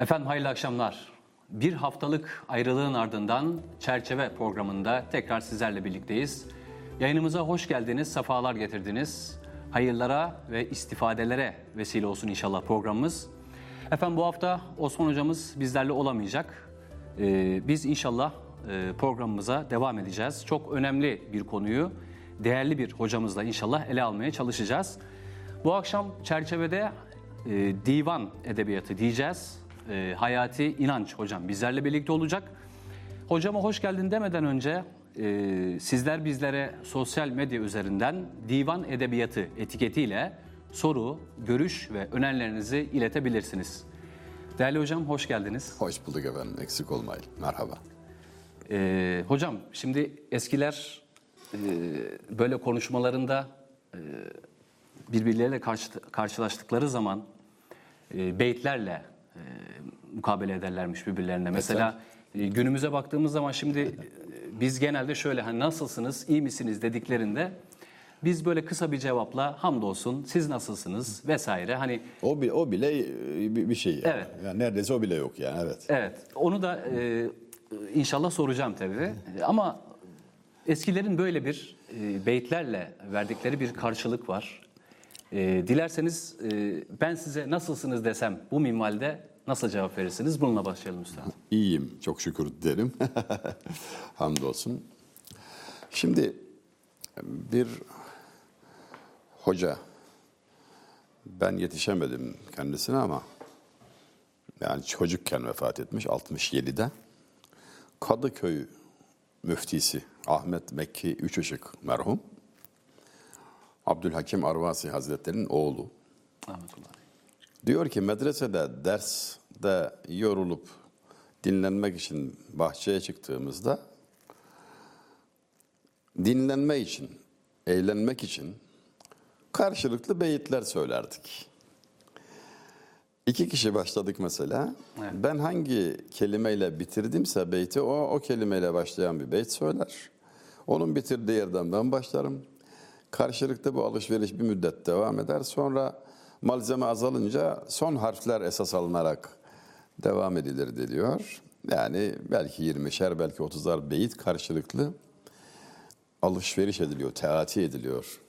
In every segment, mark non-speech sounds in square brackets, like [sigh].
Efendim hayırlı akşamlar. Bir haftalık ayrılığın ardından Çerçeve programında tekrar sizlerle birlikteyiz. Yayınımıza hoş geldiniz, sefalar getirdiniz. Hayırlara ve istifadelere vesile olsun inşallah programımız. Efendim bu hafta Osman hocamız bizlerle olamayacak. Ee, biz inşallah e, programımıza devam edeceğiz. Çok önemli bir konuyu değerli bir hocamızla inşallah ele almaya çalışacağız. Bu akşam çerçevede e, divan edebiyatı diyeceğiz. E, Hayati İnanç hocam bizlerle birlikte olacak. Hocama hoş geldin demeden önce e, sizler bizlere sosyal medya üzerinden divan edebiyatı etiketiyle soru, görüş ve önerilerinizi iletebilirsiniz. Değerli hocam hoş geldiniz. Hoş bulduk efendim. Eksik olmayın. Merhaba. E, hocam şimdi eskiler e, böyle konuşmalarında e, birbirleriyle karşı, karşılaştıkları zaman e, beyitlerle e, mukabele ederlermiş birbirlerine. Mesela e, günümüze baktığımız zaman şimdi e, biz genelde şöyle hani nasılsınız, iyi misiniz dediklerinde biz böyle kısa bir cevapla hamdolsun, siz nasılsınız vesaire hani O, bi- o bile e, bir bir şey. Yani. Evet. Yani neredeyse o bile yok yani. Evet. Evet, onu da e, inşallah soracağım tabii. Ama eskilerin böyle bir e, beyitlerle verdikleri bir karşılık var. E, dilerseniz e, ben size nasılsınız desem bu minvalde nasıl cevap verirsiniz? Bununla başlayalım üstad. İyiyim. Çok şükür derim. [laughs] Hamdolsun. Şimdi bir hoca ben yetişemedim kendisine ama yani çocukken vefat etmiş 67'de. Kadıköy müftisi Ahmet Mekki Üçışık merhum. Abdülhakim Arvasi Hazretleri'nin oğlu. Rahmetullah. Diyor ki medresede derste yorulup dinlenmek için bahçeye çıktığımızda dinlenme için, eğlenmek için karşılıklı beyitler söylerdik. İki kişi başladık mesela. Evet. Ben hangi kelimeyle bitirdimse beyti o o kelimeyle başlayan bir beyt söyler. Onun bitirdiği yerden ben başlarım. Karşılıklı bu alışveriş bir müddet devam eder. Sonra malzeme azalınca son harfler esas alınarak devam edilir diyor. Yani belki 20'şer belki 30'ar beyit karşılıklı alışveriş ediliyor, teati ediliyor.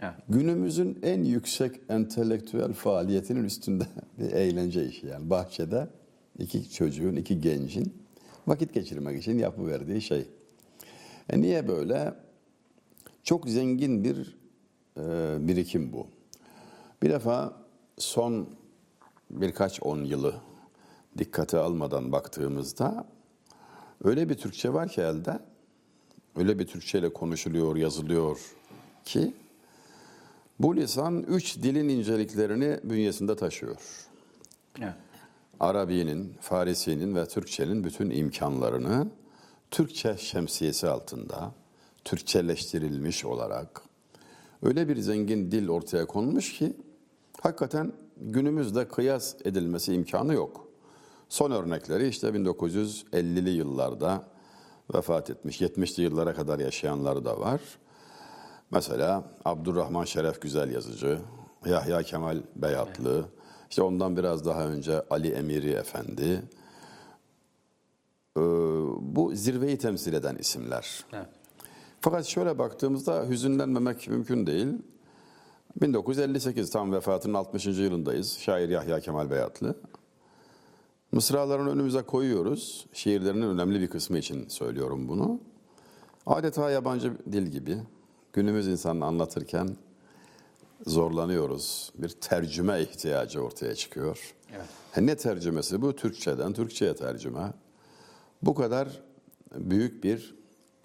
Evet. Günümüzün en yüksek entelektüel faaliyetinin üstünde [laughs] bir eğlence işi yani bahçede iki çocuğun, iki gencin vakit geçirmek için yapıverdiği şey. E niye böyle? Çok zengin bir e, birikim bu. Bir defa son birkaç on yılı dikkate almadan baktığımızda öyle bir Türkçe var ki elde, öyle bir Türkçeyle konuşuluyor, yazılıyor ki bu lisan üç dilin inceliklerini bünyesinde taşıyor. Evet. Arabi'nin, Farisi'nin ve Türkçenin bütün imkanlarını Türkçe şemsiyesi altında Türkçeleştirilmiş olarak öyle bir zengin dil ortaya konmuş ki hakikaten günümüzde kıyas edilmesi imkanı yok. Son örnekleri işte 1950'li yıllarda vefat etmiş, 70'li yıllara kadar yaşayanlar da var. Mesela Abdurrahman Şeref Güzel yazıcı, Yahya Kemal Beyatlı, işte ondan biraz daha önce Ali Emiri Efendi. Ee, bu zirveyi temsil eden isimler. Evet. Fakat şöyle baktığımızda hüzünlenmemek mümkün değil. 1958 tam vefatının 60. yılındayız. Şair Yahya Kemal Beyatlı. Mısralarını önümüze koyuyoruz. Şiirlerinin önemli bir kısmı için söylüyorum bunu. Adeta yabancı dil gibi günümüz insanını anlatırken zorlanıyoruz. Bir tercüme ihtiyacı ortaya çıkıyor. Evet. Ha, Ne tercümesi bu? Türkçeden Türkçe'ye tercüme. Bu kadar büyük bir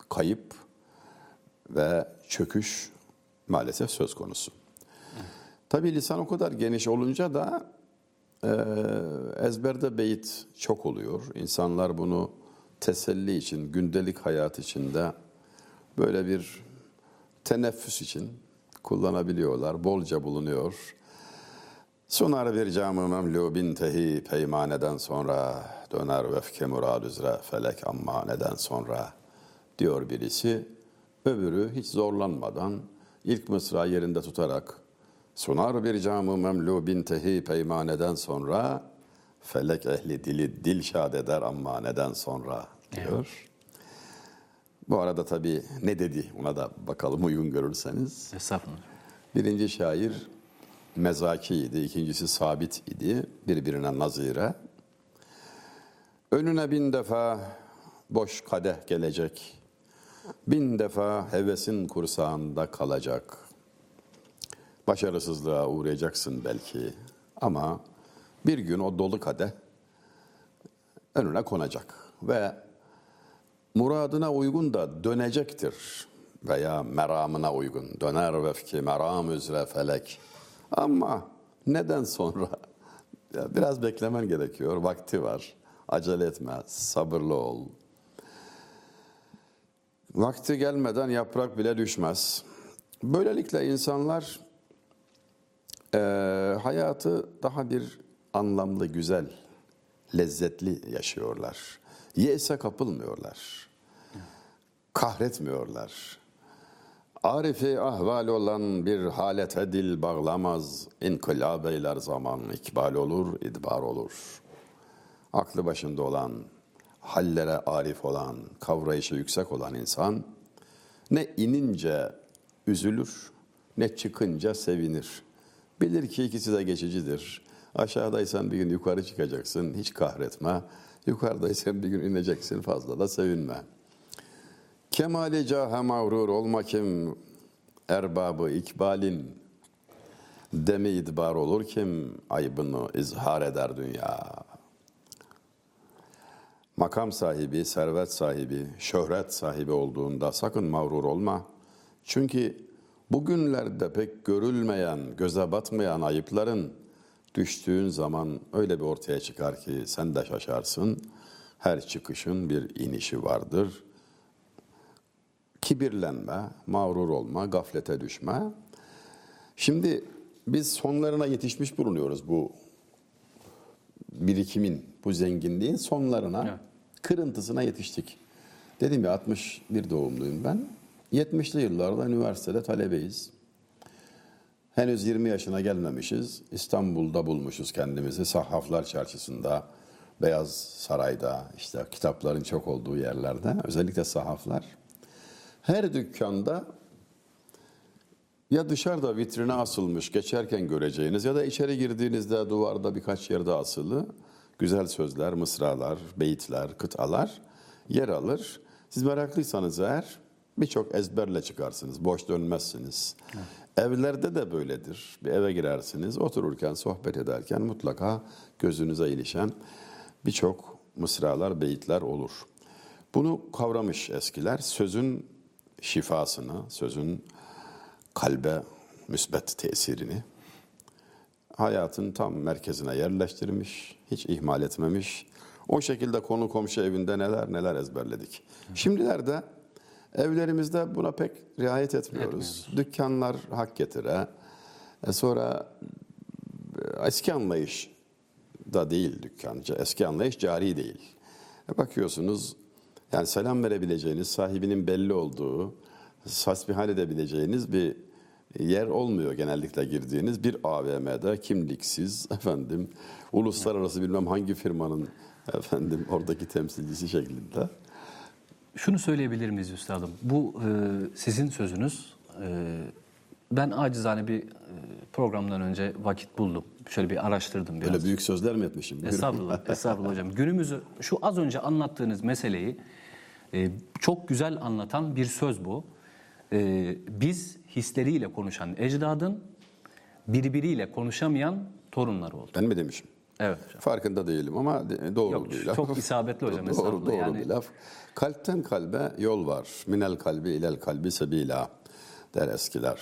kayıp ve çöküş maalesef söz konusu. Tabii lisan o kadar geniş olunca da e, ezberde beyit çok oluyor. İnsanlar bunu teselli için, gündelik hayat içinde böyle bir teneffüs için kullanabiliyorlar. Bolca bulunuyor. Sunar bir camı memlu bin tehi peymaneden sonra döner vefke murad üzere felek ammaneden sonra diyor birisi. Öbürü hiç zorlanmadan ilk mısra yerinde tutarak sunar bir camı memlu bin tehi peymaneden sonra Felek ehli dili dil şad eder ama neden sonra diyor. Bu arada tabii ne dedi ona da bakalım uygun görürseniz. Estağfurullah. Birinci şair Mezaki idi, ikincisi Sabit idi, birbirine nazire. Önüne bin defa boş kadeh gelecek, bin defa hevesin kursağında kalacak. Başarısızlığa uğrayacaksın belki ama bir gün o dolu kadeh önüne konacak ve muradına uygun da dönecektir veya meramına uygun döner vefki meram üzere felek. Ama neden sonra? Biraz beklemen gerekiyor. Vakti var. Acele etme. Sabırlı ol. Vakti gelmeden yaprak bile düşmez. Böylelikle insanlar eee, hayatı daha bir anlamlı, güzel, lezzetli yaşıyorlar. Yese kapılmıyorlar. Kahretmiyorlar. Arifi ahval olan bir halete dil bağlamaz. İnkılap eyler zaman, ikbal olur, idbar olur. Aklı başında olan, hallere arif olan, kavrayışı yüksek olan insan ne inince üzülür, ne çıkınca sevinir. Bilir ki ikisi de geçicidir. Aşağıdaysan bir gün yukarı çıkacaksın, hiç kahretme. Yukarıdaysan bir gün ineceksin, fazla da sevinme. Kemali cahe mağrur olma kim, erbabı ikbalin. Demi idbar olur kim, aybını izhar eder dünya. Makam sahibi, servet sahibi, şöhret sahibi olduğunda sakın mağrur olma. Çünkü bugünlerde pek görülmeyen, göze batmayan ayıpların düştüğün zaman öyle bir ortaya çıkar ki sen de şaşarsın. Her çıkışın bir inişi vardır. Kibirlenme, mağrur olma, gaflete düşme. Şimdi biz sonlarına yetişmiş bulunuyoruz bu birikimin, bu zenginliğin sonlarına, Evet. kırıntısına yetiştik. Dedim ya 61 doğumluyum ben. 70'li yıllarda üniversitede talebeyiz. Henüz 20 yaşına gelmemişiz. İstanbul'da bulmuşuz kendimizi. Sahaflar Çarşısı'nda, Beyaz Saray'da, işte kitapların çok olduğu yerlerde, özellikle sahaflar. Her dükkanda ya dışarıda vitrine asılmış geçerken göreceğiniz ya da içeri girdiğinizde duvarda birkaç yerde asılı güzel sözler, mısralar, beyitler, kıtalar yer alır. Siz meraklıysanız eğer birçok ezberle çıkarsınız, boş dönmezsiniz. Evlerde de böyledir. Bir eve girersiniz, otururken, sohbet ederken mutlaka gözünüze ilişen birçok mısralar, beyitler olur. Bunu kavramış eskiler. Sözün şifasını, sözün kalbe müsbet tesirini hayatın tam merkezine yerleştirmiş, hiç ihmal etmemiş. O şekilde konu komşu evinde neler neler ezberledik. Şimdilerde evlerimizde buna pek riayet etmiyoruz. Dükkanlar hak getire. E sonra e, eski anlayış da değil dükkancı. Eski anlayış cari değil. E bakıyorsunuz yani selam verebileceğiniz, sahibinin belli olduğu, hasbihal edebileceğiniz bir yer olmuyor genellikle girdiğiniz bir AVM'de kimliksiz efendim uluslararası bilmem hangi firmanın efendim oradaki temsilcisi şeklinde. Şunu söyleyebilir miyiz üstadım? Bu e, sizin sözünüz. E, ben acizane bir e, programdan önce vakit buldum. Şöyle bir araştırdım biraz. Böyle büyük sözler mi etmişim? Estağfurullah, estağfurullah hocam. Günümüzü, şu az önce anlattığınız meseleyi e, çok güzel anlatan bir söz bu. E, biz hisleriyle konuşan ecdadın, birbiriyle konuşamayan torunları oldu. Ben mi demişim? Evet hocam. Farkında değilim ama doğru Yok, bir laf. çok isabetli hocam, [laughs] Doğru, doğru Yani- bir laf. Kalpten kalbe yol var. Minel kalbi ilel kalbi sebila der eskiler.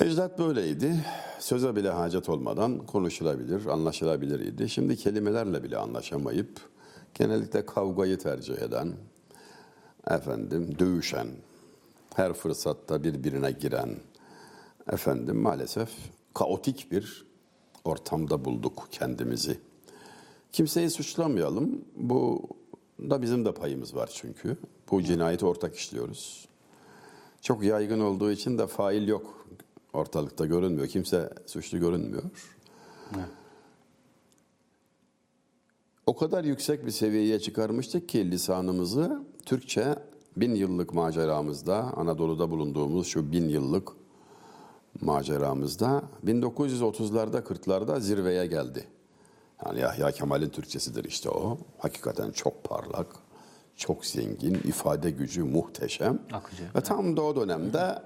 Ecdat böyleydi. Söze bile hacet olmadan konuşulabilir, anlaşılabilir idi. Şimdi kelimelerle bile anlaşamayıp genellikle kavgayı tercih eden, efendim dövüşen, her fırsatta birbirine giren, efendim maalesef kaotik bir ortamda bulduk kendimizi. Kimseyi suçlamayalım. Bu da bizim de payımız var çünkü. Bu cinayeti ortak işliyoruz. Çok yaygın olduğu için de fail yok. Ortalıkta görünmüyor. Kimse suçlu görünmüyor. o kadar yüksek bir seviyeye çıkarmıştık ki lisanımızı Türkçe bin yıllık maceramızda, Anadolu'da bulunduğumuz şu bin yıllık maceramızda 1930'larda 40'larda zirveye geldi. Yani Yahya Kemal'in Türkçesidir işte o. Hakikaten çok parlak, çok zengin, ifade gücü muhteşem. Akıcı. Ve tam da o dönemde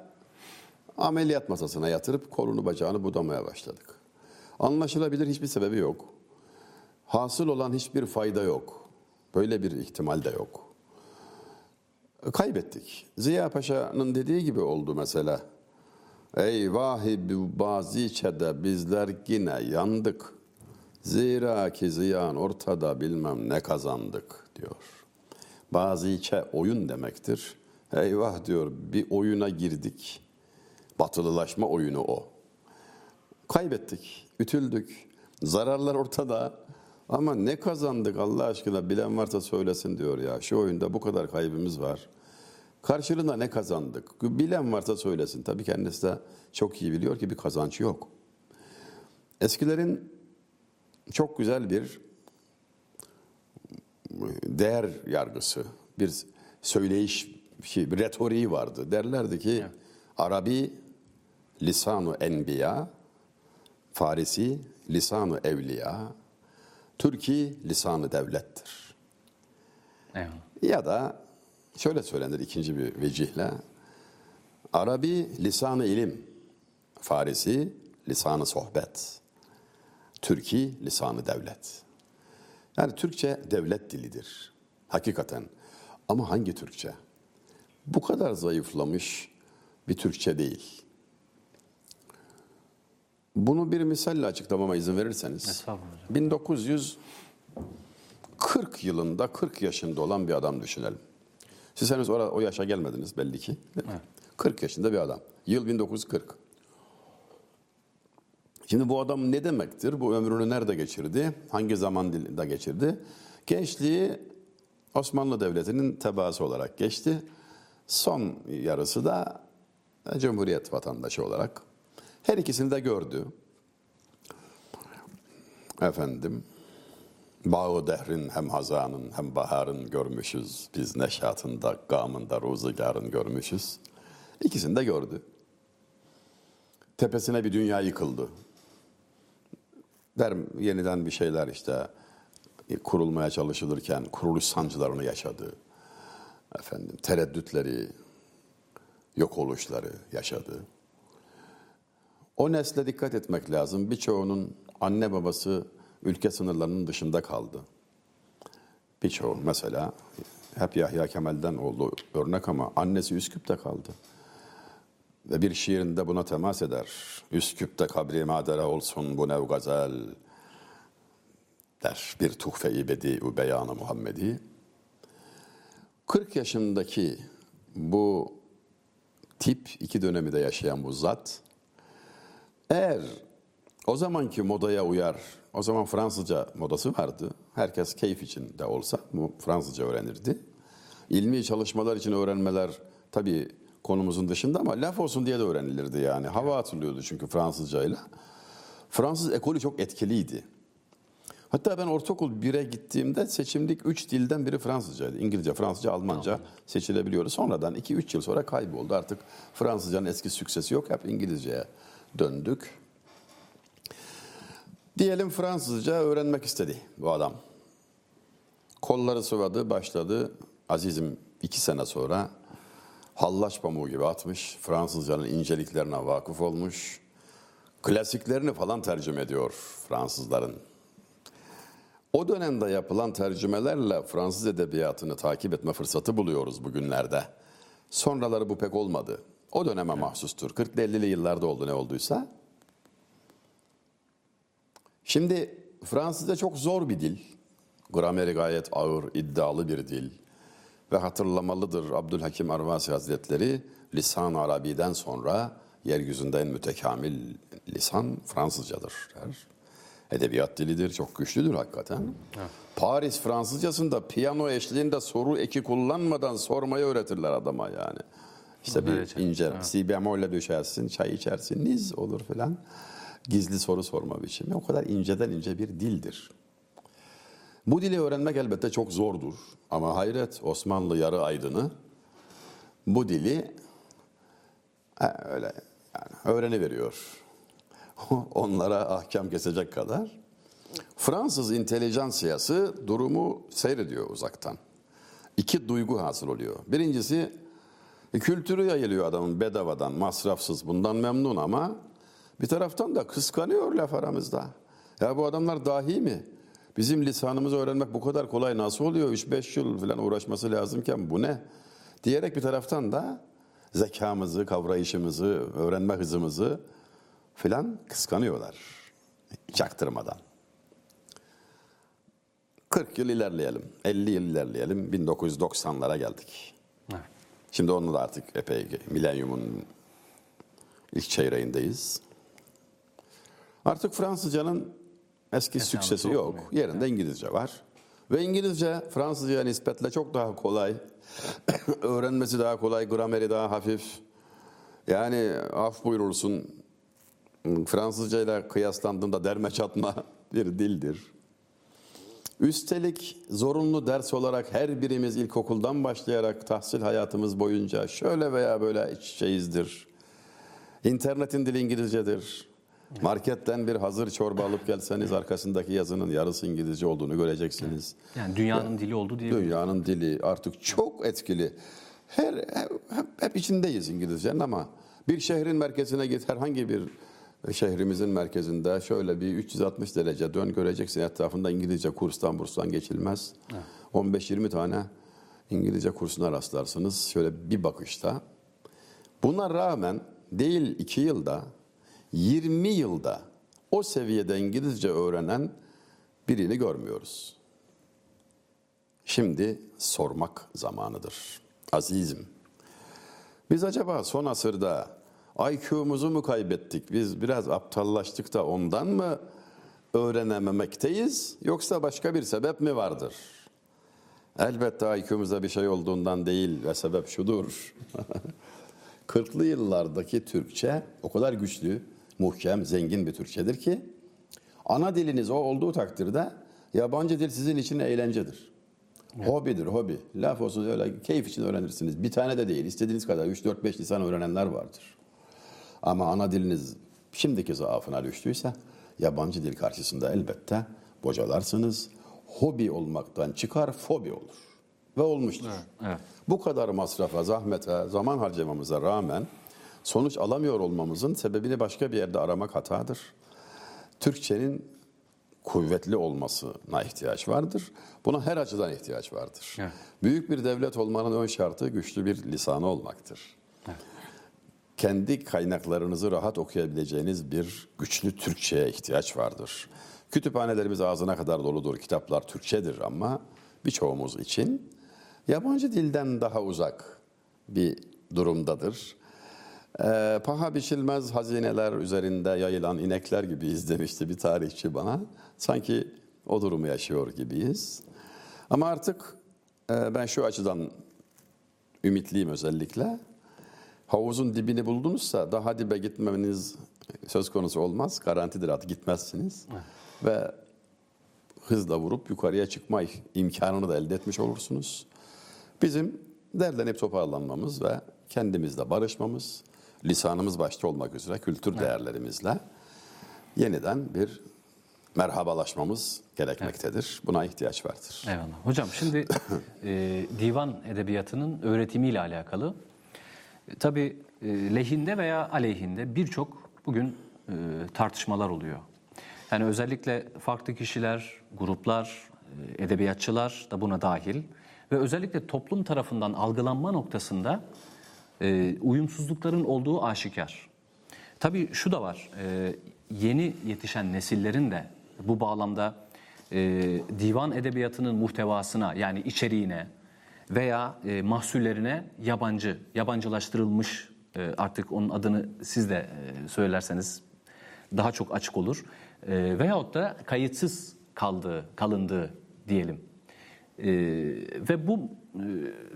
ameliyat masasına yatırıp kolunu bacağını budamaya başladık. Anlaşılabilir hiçbir sebebi yok. Hasıl olan hiçbir fayda yok. Böyle bir ihtimal de yok. Kaybettik. Ziya Paşa'nın dediği gibi oldu mesela. Ey vahibi baziçede bizler yine yandık. Zira ki ziyan ortada bilmem ne kazandık diyor. Baziçe oyun demektir. Eyvah diyor bir oyuna girdik. Batılılaşma oyunu o. Kaybettik, ütüldük. Zararlar ortada. Ama ne kazandık Allah aşkına bilen varsa söylesin diyor ya. Şu oyunda bu kadar kaybımız var. Karşılığında ne kazandık? Bilen varsa söylesin. Tabii kendisi de çok iyi biliyor ki bir kazanç yok. Eskilerin çok güzel bir değer yargısı, bir söyleyiş, şey, bir retoriği vardı. Derlerdi ki Arabi lisanu enbiya, Farisi lisanu evliya, Türki lisanı devlettir. Eyvallah. Ya da şöyle söylenir ikinci bir vecihle. Arabi lisanı ilim, Farisi lisanı sohbet, Türki lisanı devlet. Yani Türkçe devlet dilidir. Hakikaten. Ama hangi Türkçe? Bu kadar zayıflamış bir Türkçe değil. Bunu bir misalle açıklamama izin verirseniz. Estağfurullah hocam. 1940 yılında 40 yaşında olan bir adam düşünelim. Siz henüz ora- o yaşa gelmediniz belli ki. mi? 40 yaşında bir adam. Yıl 1940. Şimdi bu adam ne demektir? Bu ömrünü nerede geçirdi? Hangi zaman dilinde geçirdi? Gençliği Osmanlı Devleti'nin tebaası olarak geçti. Son yarısı da Cumhuriyet vatandaşı olarak. Her ikisini de gördü. Efendim, bağı dehrin hem hazanın hem baharın görmüşüz. Biz neşatında, gamında, ruzigarın görmüşüz. İkisini de gördü. Tepesine bir dünya yıkıldı. Der, yeniden bir şeyler işte kurulmaya çalışılırken kuruluş sancılarını yaşadı. Efendim tereddütleri, yok oluşları yaşadı. O nesle dikkat etmek lazım. Birçoğunun anne babası ülke sınırlarının dışında kaldı. Birçoğu mesela hep Yahya Kemal'den oldu örnek ama annesi Üsküp'te kaldı. Ve bir şiirinde buna temas eder. Üsküp'te kabri madere olsun bu nev gazel der. Bir tuhfe-i bedi beyanı Muhammedi. 40 yaşındaki bu tip iki dönemi de yaşayan bu zat eğer o zamanki modaya uyar, o zaman Fransızca modası vardı. Herkes keyif için de olsa bu Fransızca öğrenirdi. İlmi çalışmalar için öğrenmeler tabii konumuzun dışında ama laf olsun diye de öğrenilirdi yani. Hava atılıyordu çünkü Fransızcayla. Fransız ekolü çok etkiliydi. Hatta ben ortaokul 1'e gittiğimde seçimlik 3 dilden biri Fransızcaydı. İngilizce, Fransızca, Almanca seçilebiliyordu. Sonradan 2-3 yıl sonra kayboldu. Artık Fransızcanın eski süksesi yok. Hep İngilizceye döndük. Diyelim Fransızca öğrenmek istedi bu adam. Kolları sıvadı, başladı. Azizim iki sene sonra hallaç pamuğu gibi atmış. Fransızcanın inceliklerine vakıf olmuş. Klasiklerini falan tercüme ediyor Fransızların. O dönemde yapılan tercümelerle Fransız edebiyatını takip etme fırsatı buluyoruz bugünlerde. Sonraları bu pek olmadı. O döneme mahsustur. 40'lı 50'li yıllarda oldu ne olduysa. Şimdi Fransızca çok zor bir dil. Grameri gayet ağır, iddialı bir dil. Ve hatırlamalıdır Abdülhakim Arvasi Hazretleri lisan Arabi'den sonra yeryüzünde en mütekamil lisan Fransızcadır der. Edebiyat dilidir, çok güçlüdür hakikaten. Paris Fransızcasında piyano eşliğinde soru eki kullanmadan sormayı öğretirler adama yani. İşte bir ince si bemolle düşersin, çay içersin, niz olur filan. Gizli soru sorma biçimi o kadar inceden ince bir dildir. Bu dili öğrenmek elbette çok zordur. Ama hayret Osmanlı yarı aydını bu dili ha, öyle yani öğreniveriyor. [laughs] Onlara ahkam kesecek kadar. Fransız intelijansiyası durumu seyrediyor uzaktan. İki duygu hasıl oluyor. Birincisi kültürü yayılıyor adamın bedavadan, masrafsız. Bundan memnun ama bir taraftan da kıskanıyor laf aramızda. Ya bu adamlar dahi mi? Bizim lisanımızı öğrenmek bu kadar kolay nasıl oluyor? 3-5 yıl falan uğraşması lazımken bu ne? Diyerek bir taraftan da zekamızı, kavrayışımızı, öğrenme hızımızı filan kıskanıyorlar. Çaktırmadan. 40 yıl ilerleyelim, 50 yıl ilerleyelim, 1990'lara geldik. Evet. Şimdi onun da artık epey milenyumun ilk çeyreğindeyiz. Artık Fransızcanın eski Esamesi süksesi yok. olmuyor. Yerinde İngilizce var. Ve İngilizce Fransızca'ya nispetle çok daha kolay. [coughs] Öğrenmesi daha kolay, grameri daha hafif. Yani af buyurulsun Fransızca ile kıyaslandığında derme çatma [laughs] bir dildir. Üstelik zorunlu ders olarak her birimiz ilkokuldan başlayarak tahsil hayatımız boyunca şöyle veya böyle iç içeyizdir. İnternetin dili İngilizcedir. Marketten bir hazır çorba alıp gelseniz arkasındaki yazının yarısı İngilizce olduğunu göreceksiniz. Yani dünyanın dili oldu diye. Dünyanın dili artık çok etkili. Her hep, hep, içindeyiz İngilizcenin ama bir şehrin merkezine git herhangi bir şehrimizin merkezinde şöyle bir 360 derece dön göreceksin etrafında İngilizce kurstan burstan geçilmez. 15-20 tane İngilizce kursuna rastlarsınız şöyle bir bakışta. Buna rağmen değil 2 yılda 20 yılda o seviyede İngilizce öğrenen birini görmüyoruz. Şimdi sormak zamanıdır. Azizim, biz acaba son asırda IQ'muzu mu kaybettik? Biz biraz aptallaştık da ondan mı öğrenememekteyiz? Yoksa başka bir sebep mi vardır? Elbette IQ'muzda bir şey olduğundan değil ve sebep şudur. [laughs] 40'lı yıllardaki Türkçe o kadar güçlü, muhkem, zengin bir Türkçedir ki ana diliniz o olduğu takdirde yabancı dil sizin için eğlencedir. Hobidir, hobi. Laf olsun öyle keyif için öğrenirsiniz. Bir tane de değil, istediğiniz kadar 3-4-5 lisan öğrenenler vardır. Ama ana diliniz şimdiki zaafına düştüyse yabancı dil karşısında elbette bocalarsınız. Hobi olmaktan çıkar, fobi olur. Ve olmuştur. Evet. Bu kadar masrafa, zahmete, zaman harcamamıza rağmen sonuç alamıyor olmamızın sebebini başka bir yerde aramak hatadır. Türkçenin kuvvetli olmasına ihtiyaç vardır. Buna her açıdan ihtiyaç vardır. Evet. Büyük bir devlet olmanın ön şartı güçlü bir lisanı olmaktır. Kendi kaynaklarınızı rahat okuyabileceğiniz bir güçlü Türkçe'ye ihtiyaç vardır. Kütüphanelerimiz ağzına kadar doludur, kitaplar Türkçedir ama birçoğumuz için yabancı dilden daha uzak bir durumdadır. Ee, paha biçilmez hazineler üzerinde yayılan inekler gibiyiz demişti bir tarihçi bana. Sanki o durumu yaşıyor gibiyiz. Ama artık e, ben şu açıdan ümitliyim özellikle. Havuzun dibini buldunuzsa daha dibe gitmemeniz söz konusu olmaz. Garantidir artık gitmezsiniz. Ve hızla vurup yukarıya çıkma imkanını da elde etmiş olursunuz. Bizim derlenip toparlanmamız ve kendimizle barışmamız, lisanımız başta olmak üzere kültür değerlerimizle yeniden bir merhabalaşmamız gerekmektedir. Buna ihtiyaç vardır. Eyvallah. Hocam şimdi [laughs] e, divan edebiyatının öğretimiyle alakalı e, tabii e, lehinde veya aleyhinde birçok bugün e, tartışmalar oluyor. Yani özellikle farklı kişiler, gruplar, e, edebiyatçılar da buna dahil ve özellikle toplum tarafından algılanma noktasında e, uyumsuzlukların olduğu aşikar. Tabii şu da var, e, yeni yetişen nesillerin de bu bağlamda e, divan edebiyatının muhtevasına yani içeriğine veya e, mahsullerine yabancı, yabancılaştırılmış e, artık onun adını siz de e, söylerseniz daha çok açık olur. E, veyahut da kayıtsız kaldığı, kalındığı diyelim. E, ve bu e,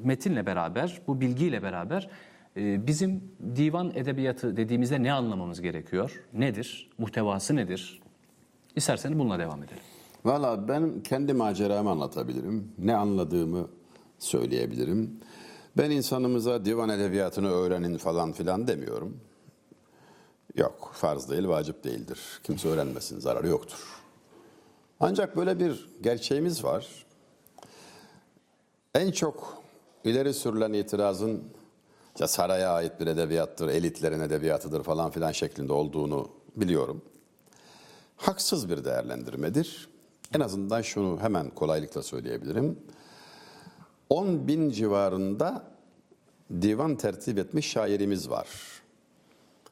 metinle beraber, bu bilgiyle beraber bizim divan edebiyatı dediğimizde ne anlamamız gerekiyor? Nedir? Muhtevası nedir? İsterseniz bununla devam edelim. Valla ben kendi maceramı anlatabilirim. Ne anladığımı söyleyebilirim. Ben insanımıza divan edebiyatını öğrenin falan filan demiyorum. Yok, farz değil, vacip değildir. Kimse öğrenmesin, zararı yoktur. Ancak böyle bir gerçeğimiz var. En çok ileri sürülen itirazın ya saraya ait bir edebiyattır, elitlerin edebiyatıdır falan filan şeklinde olduğunu biliyorum. Haksız bir değerlendirmedir. En azından şunu hemen kolaylıkla söyleyebilirim. 10 bin civarında divan tertip etmiş şairimiz var.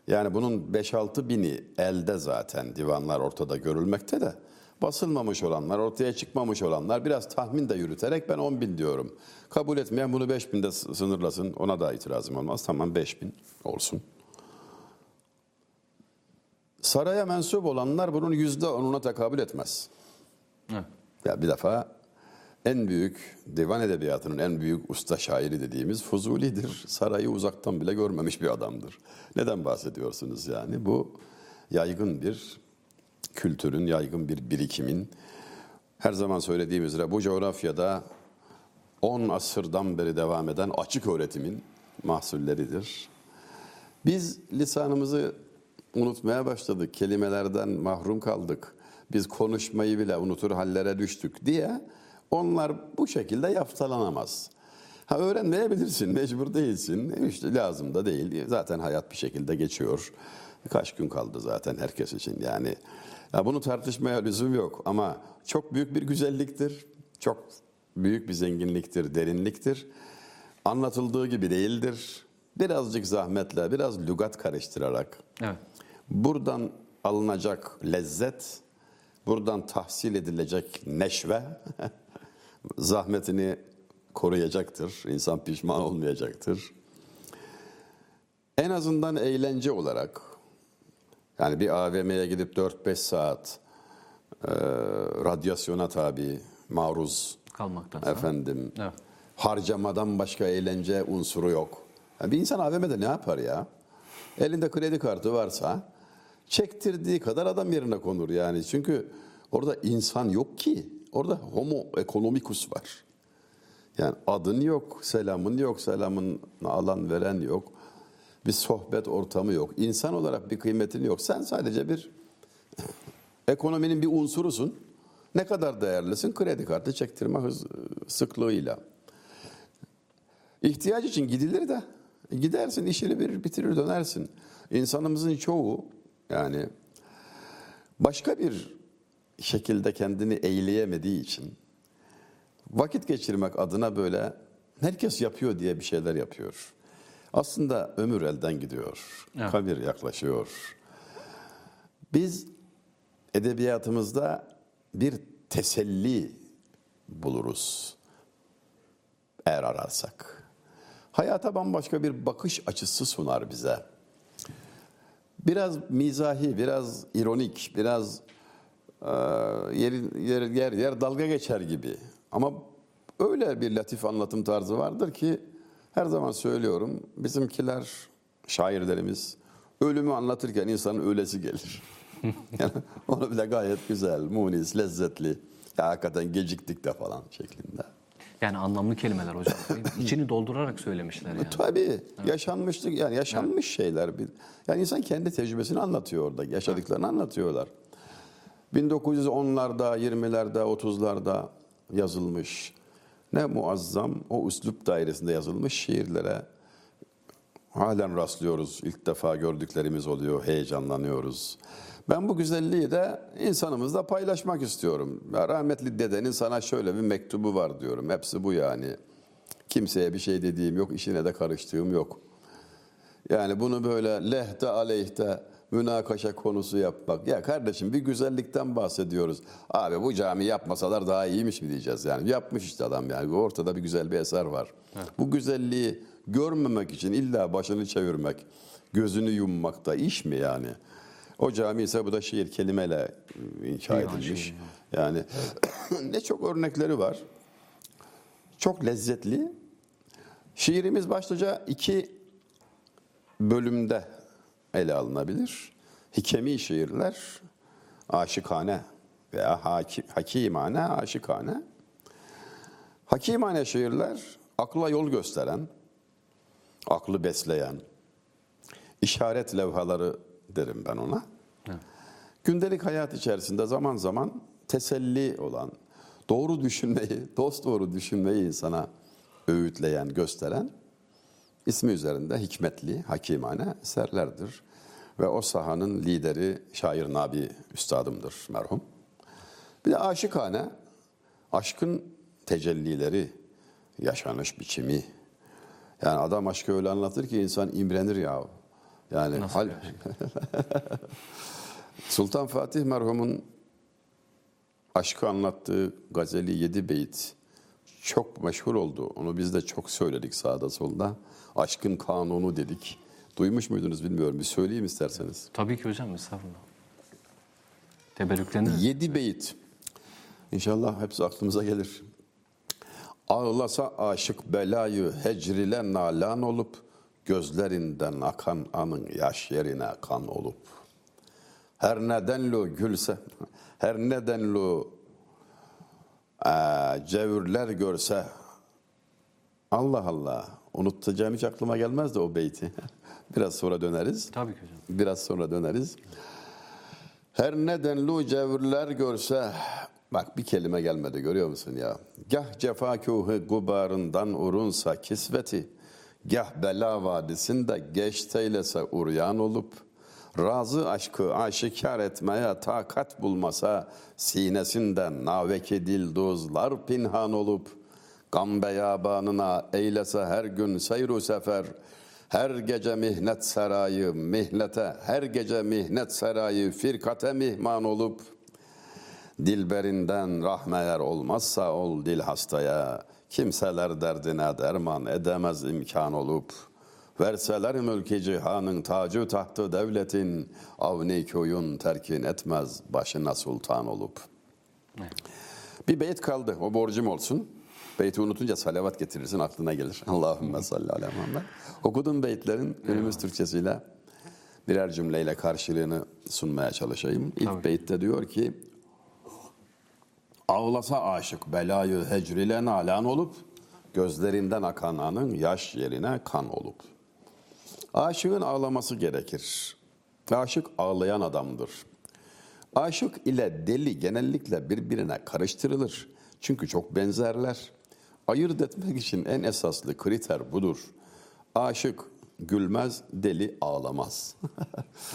Yani bunun 5-6 bini elde zaten divanlar ortada görülmekte de basılmamış olanlar, ortaya çıkmamış olanlar biraz tahmin de yürüterek ben 10 bin diyorum. Kabul etmeyen bunu 5 binde sınırlasın ona da itirazım olmaz. Tamam 5 bin olsun. Saraya mensup olanlar bunun yüzde onuna tekabül etmez. Evet. Ya bir defa en büyük divan edebiyatının en büyük usta şairi dediğimiz Fuzuli'dir. Sarayı uzaktan bile görmemiş bir adamdır. Neden bahsediyorsunuz yani? Bu yaygın bir kültürün, yaygın bir birikimin her zaman söylediğim üzere bu coğrafyada 10 asırdan beri devam eden açık öğretimin mahsulleridir. Biz lisanımızı unutmaya başladık. Kelimelerden mahrum kaldık. Biz konuşmayı bile unutur hallere düştük diye onlar bu şekilde yaftalanamaz. Ha öğrenmeyebilirsin, mecbur değilsin. İşte lazım da değil. Zaten hayat bir şekilde geçiyor. Kaç gün kaldı zaten herkes için yani. Ya bunu tartışmaya lüzum yok ama çok büyük bir güzelliktir. Çok büyük bir zenginliktir, derinliktir. Anlatıldığı gibi değildir. Birazcık zahmetle, biraz lügat karıştırarak Evet. buradan alınacak lezzet, buradan tahsil edilecek neşve [laughs] zahmetini koruyacaktır. İnsan pişman olmayacaktır. En azından eğlence olarak yani bir AVM'ye gidip 4-5 saat e, radyasyona tabi, maruz Kalmaktan. efendim Evet. harcamadan başka eğlence unsuru yok. Yani bir insan AVM'de ne yapar ya? Elinde kredi kartı varsa çektirdiği kadar adam yerine konur yani. Çünkü orada insan yok ki. Orada homo economicus var. Yani adın yok, selamın yok, selamın alan veren yok. Bir sohbet ortamı yok. İnsan olarak bir kıymetin yok. Sen sadece bir [laughs] ekonominin bir unsurusun. Ne kadar değerlisin? Kredi kartı çektirme hız, sıklığıyla. İhtiyaç için gidilir de gidersin işini bir bitirir dönersin. İnsanımızın çoğu yani başka bir şekilde kendini eğleyemediği için vakit geçirmek adına böyle herkes yapıyor diye bir şeyler yapıyor. Aslında ömür elden gidiyor. Evet. Kabir yaklaşıyor. Biz edebiyatımızda bir teselli buluruz eğer ararsak. Hayata bambaşka bir bakış açısı sunar bize. Biraz mizahi, biraz ironik, biraz e, yer, yer, yer, yer dalga geçer gibi. Ama öyle bir latif anlatım tarzı vardır ki her zaman söylüyorum bizimkiler, şairlerimiz ölümü anlatırken insanın ölesi gelir. [laughs] yani onu bile gayet güzel, munis, lezzetli. Ya hakikaten geciktik de falan şeklinde. Yani anlamlı kelimeler hocam. [laughs] İçini doldurarak söylemişler yani. Tabii yaşanmışlık yani yaşanmış şeyler. Bir, yani insan kendi tecrübesini anlatıyor orada. Yaşadıklarını anlatıyorlar. 1910'larda, 20'lerde, 30'larda yazılmış ne muazzam o üslup dairesinde yazılmış şiirlere halen rastlıyoruz. İlk defa gördüklerimiz oluyor, heyecanlanıyoruz. Ben bu güzelliği de insanımızla paylaşmak istiyorum. Ya rahmetli dedenin sana şöyle bir mektubu var diyorum. Hepsi bu yani. Kimseye bir şey dediğim yok, işine de karıştığım yok. Yani bunu böyle lehte aleyhte münakaşa konusu yapmak. Ya kardeşim bir güzellikten bahsediyoruz. Abi bu cami yapmasalar daha iyiymiş mi diyeceğiz yani. Yapmış işte adam yani. Ortada bir güzel bir eser var. Bu güzelliği görmemek için illa başını çevirmek, gözünü yummak da iş mi yani? O cami ise bu da şiir kelimeyle inşa Divan edilmiş. Yani [clears throat] ne çok örnekleri var. Çok lezzetli. Şiirimiz başlıca iki bölümde ele alınabilir. Hikemi şiirler, aşıkane veya haki, hakimane, aşıkane. Hakimane şiirler akla yol gösteren, aklı besleyen, işaret levhaları derim ben ona. Gündelik hayat içerisinde zaman zaman teselli olan, doğru düşünmeyi, dost doğru düşünmeyi insana öğütleyen, gösteren ismi üzerinde hikmetli, hakimane eserlerdir. Ve o sahanın lideri şair Nabi Üstadımdır merhum. Bir de aşıkane, aşkın tecellileri, yaşanış biçimi. Yani adam aşkı öyle anlatır ki insan imrenir ya. Yani Nasıl hal? [laughs] Sultan Fatih merhumun aşkı anlattığı gazeli yedi beyit çok meşhur oldu. Onu biz de çok söyledik sağda solda. Aşkın kanunu dedik. Duymuş muydunuz bilmiyorum. Bir söyleyeyim isterseniz. Tabii ki hocam estağfurullah. Teberrüklenir. Yedi beyit. İnşallah hepsi aklımıza gelir. Ağlasa aşık belayı hecrile nalan olup, gözlerinden akan anın yaş yerine kan olup. Her nedenlu gülse, her nedenlu eee, cevürler görse, Allah Allah, unutacağım hiç aklıma gelmez de o beyti. [laughs] Biraz sonra döneriz. Tabii ki hocam. Biraz sonra döneriz. Her nedenlu cevürler görse, bak bir kelime gelmedi görüyor musun ya? Gah cefakuhu gubarından urunsa kisveti, gah bela vadisinde geçteylese uryan olup, razı aşkı aşikar etmeye takat bulmasa, sinesinden naveki dilduzlar pinhan olup, Gam beyabanına eylese her gün seyru sefer, her gece mihnet sarayı mihnete, her gece mihnet sarayı firkate mihman olup, dilberinden rahmeyer olmazsa ol dil hastaya, kimseler derdine derman edemez imkan olup, verseler mülki cihanın tacı tahtı devletin, avni köyün terkin etmez başına sultan olup.'' Bir beyit kaldı. O borcum olsun. Beyti unutunca salavat getirirsin aklına gelir. [laughs] Allahümme salli ala Muhammed. Okuduğum beyitlerin günümüz Türkçesiyle birer cümleyle karşılığını sunmaya çalışayım. İlk Tabii. beytte diyor ki Ağlasa aşık belayı hecrile nalan olup gözlerinden akan anın yaş yerine kan olup. Aşığın ağlaması gerekir. Aşık ağlayan adamdır. Aşık ile deli genellikle birbirine karıştırılır. Çünkü çok benzerler. Ayırt etmek için en esaslı kriter budur. Aşık gülmez, deli ağlamaz.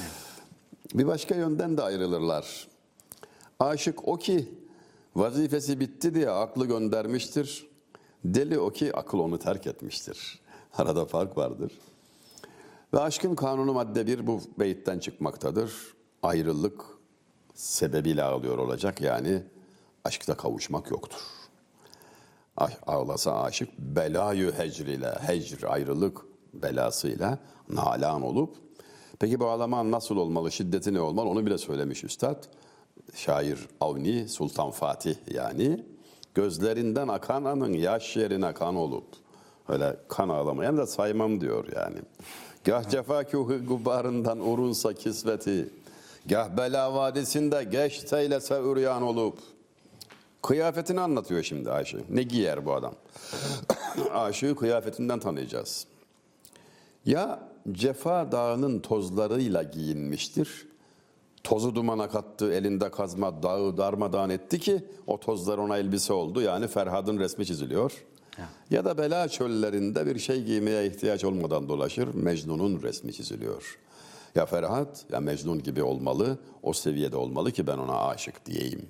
[laughs] Bir başka yönden de ayrılırlar. Aşık o ki vazifesi bitti diye aklı göndermiştir. Deli o ki akıl onu terk etmiştir. [laughs] Arada fark vardır. Ve aşkın kanunu madde bir bu beyitten çıkmaktadır. Ayrılık sebebiyle ağlıyor olacak yani aşkta kavuşmak yoktur. Ağlasa aşık belayı hecriyle, hecr ayrılık belasıyla nalan olup peki bu ağlama nasıl olmalı, şiddeti ne olmalı onu bile söylemiş üstad. Şair Avni Sultan Fatih yani gözlerinden akan anın yaş yerine kan olup öyle kan ağlamayan da saymam diyor yani. Gah cefakuhu gubarından urunsa kisveti, gah bela vadisinde geç teylese üryan olup. Kıyafetini anlatıyor şimdi Ayşe. Ne giyer bu adam? [coughs] Aşığı kıyafetinden tanıyacağız. Ya cefa dağının tozlarıyla giyinmiştir. Tozu dumana kattı, elinde kazma dağı darmadağın etti ki o tozlar ona elbise oldu. Yani Ferhad'ın resmi çiziliyor. Ya da bela çöllerinde bir şey giymeye ihtiyaç olmadan dolaşır, Mecnun'un resmi çiziliyor. Ya Ferhat ya Mecnun gibi olmalı, o seviyede olmalı ki ben ona aşık diyeyim.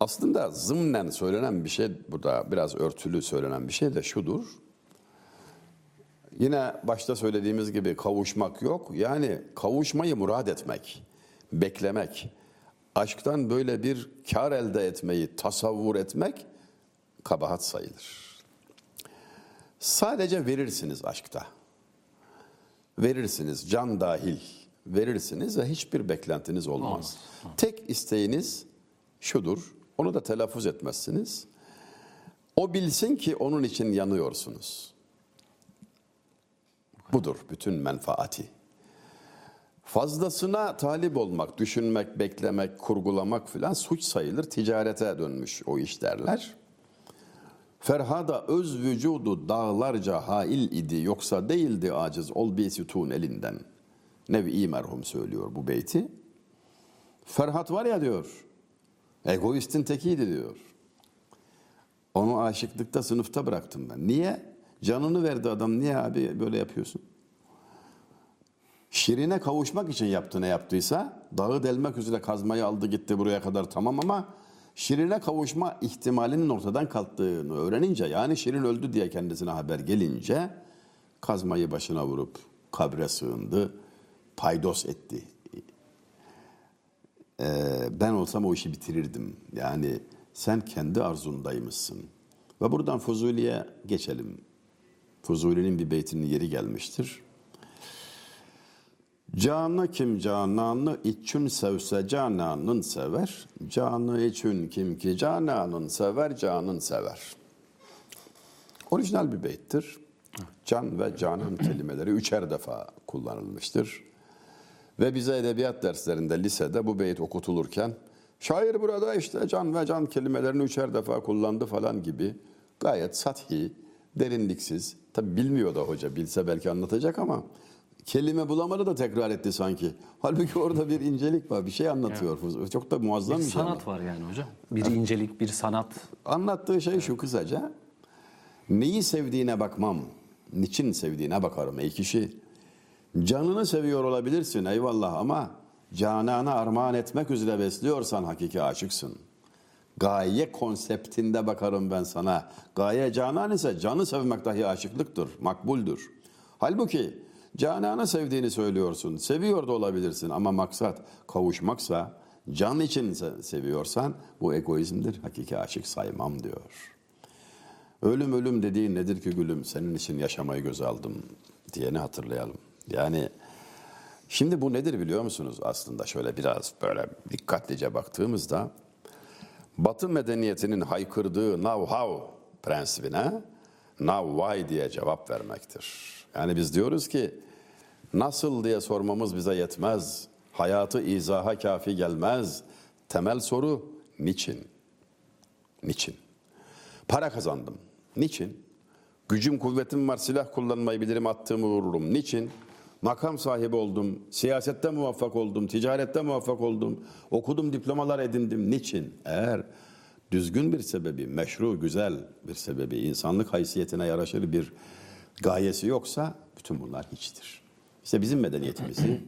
Aslında zımnen söylenen bir şey, burada biraz örtülü söylenen bir şey de şudur. Yine başta söylediğimiz gibi kavuşmak yok. Yani kavuşmayı murad etmek, beklemek, aşktan böyle bir kar elde etmeyi tasavvur etmek kabahat sayılır. Sadece verirsiniz aşkta. Verirsiniz can dahil. Verirsiniz ve hiçbir beklentiniz olmaz. Tek isteğiniz şudur. Onu da telaffuz etmezsiniz. O bilsin ki onun için yanıyorsunuz. Budur bütün menfaati. Fazlasına talip olmak, düşünmek, beklemek, kurgulamak filan suç sayılır. Ticarete dönmüş o iş derler. Ferhada öz vücudu dağlarca hail idi yoksa değildi aciz ol bir sütun elinden. Nevi merhum söylüyor bu beyti. Ferhat var ya diyor, egoistin tekiydi diyor. Onu aşıklıkta sınıfta bıraktım ben. Niye? Canını verdi adam. Niye abi böyle yapıyorsun? Şirine kavuşmak için yaptı ne yaptıysa dağı delmek üzere kazmayı aldı gitti buraya kadar tamam ama Şirine kavuşma ihtimalinin ortadan kalktığını öğrenince yani Şirin öldü diye kendisine haber gelince kazmayı başına vurup kabre sığındı, paydos etti. Ee, ben olsam o işi bitirirdim. Yani sen kendi arzundaymışsın. Ve buradan Fuzuli'ye geçelim. Fuzuli'nin bir beytinin yeri gelmiştir. Canı kim cananı için sevse cananın sever. Canı için kim ki cananın sever canın sever. Orijinal bir beyttir. Can ve canan kelimeleri üçer defa kullanılmıştır. Ve bize edebiyat derslerinde lisede bu beyt okutulurken şair burada işte can ve can kelimelerini üçer defa kullandı falan gibi gayet sathi, derinliksiz. Tabi bilmiyor da hoca bilse belki anlatacak ama kelime bulamadı da tekrar etti sanki. [laughs] Halbuki orada bir incelik var, bir şey anlatıyor. Çok da muazzam Bir bir şey. sanat var yani hocam. Bir incelik, bir sanat. Anlattığı şey şu kısaca. Neyi sevdiğine bakmam, niçin sevdiğine bakarım ey kişi. Canını seviyor olabilirsin eyvallah ama canana armağan etmek üzere besliyorsan hakiki aşıksın. Gaye konseptinde bakarım ben sana. Gaye canan ise canı sevmek dahi aşıklıktır, makbuldür. Halbuki cananı sevdiğini söylüyorsun, seviyor da olabilirsin ama maksat kavuşmaksa, can için se- seviyorsan bu egoizmdir, hakiki aşık saymam diyor. Ölüm ölüm dediğin nedir ki gülüm senin için yaşamayı göz aldım diyeni hatırlayalım. Yani şimdi bu nedir biliyor musunuz aslında şöyle biraz böyle dikkatlice baktığımızda Batı medeniyetinin haykırdığı now how prensibine now why diye cevap vermektir. Yani biz diyoruz ki nasıl diye sormamız bize yetmez. Hayatı izaha kafi gelmez. Temel soru niçin? Niçin? Para kazandım. Niçin? Gücüm kuvvetim var silah kullanmayı bilirim attığımı vururum. Niçin? Makam sahibi oldum, siyasette muvaffak oldum, ticarette muvaffak oldum, okudum, diplomalar edindim. Niçin? Eğer düzgün bir sebebi, meşru, güzel bir sebebi, insanlık haysiyetine yaraşır bir gayesi yoksa bütün bunlar hiçtir. İşte bizim medeniyetimizi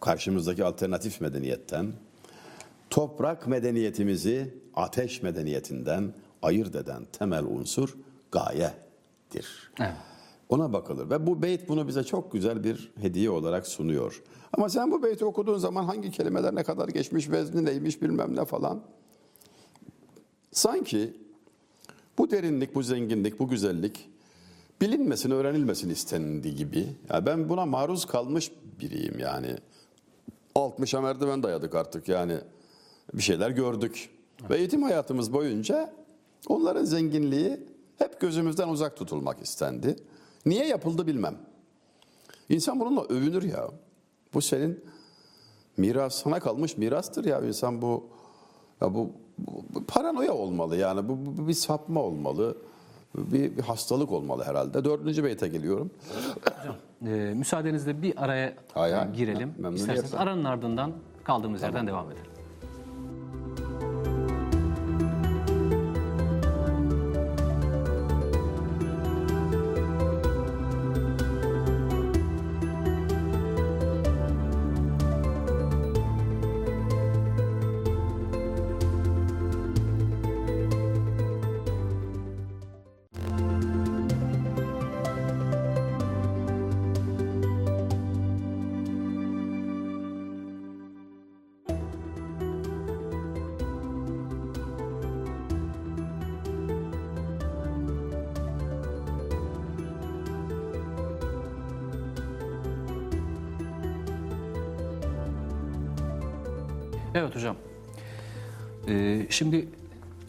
karşımızdaki alternatif medeniyetten, toprak medeniyetimizi ateş medeniyetinden ayırt eden temel unsur gayedir. Evet. Ona bakılır ve bu beyt bunu bize çok güzel bir hediye olarak sunuyor. Ama sen bu beyti okuduğun zaman hangi kelimeler ne kadar geçmiş, vezni neymiş bilmem ne falan. Sanki bu derinlik, bu zenginlik, bu güzellik bilinmesin, öğrenilmesin istendiği gibi. Ya ben buna maruz kalmış biriyim yani. 60'a merdiven dayadık artık yani. Bir şeyler gördük. Ve eğitim hayatımız boyunca onların zenginliği hep gözümüzden uzak tutulmak istendi. Niye yapıldı bilmem. İnsan bununla övünür ya. Bu senin miras, sana kalmış mirastır ya. İnsan bu, ya bu, bu- bu paranoya olmalı yani. Bu, bu- bu bir sapma olmalı. Bir, bir hastalık olmalı herhalde. Dördüncü beyte geliyorum. Ee, müsaadenizle bir araya Hay hay. girelim. Memnuniyetle. İsterseniz aranın ardından kaldığımız yerden devam edelim.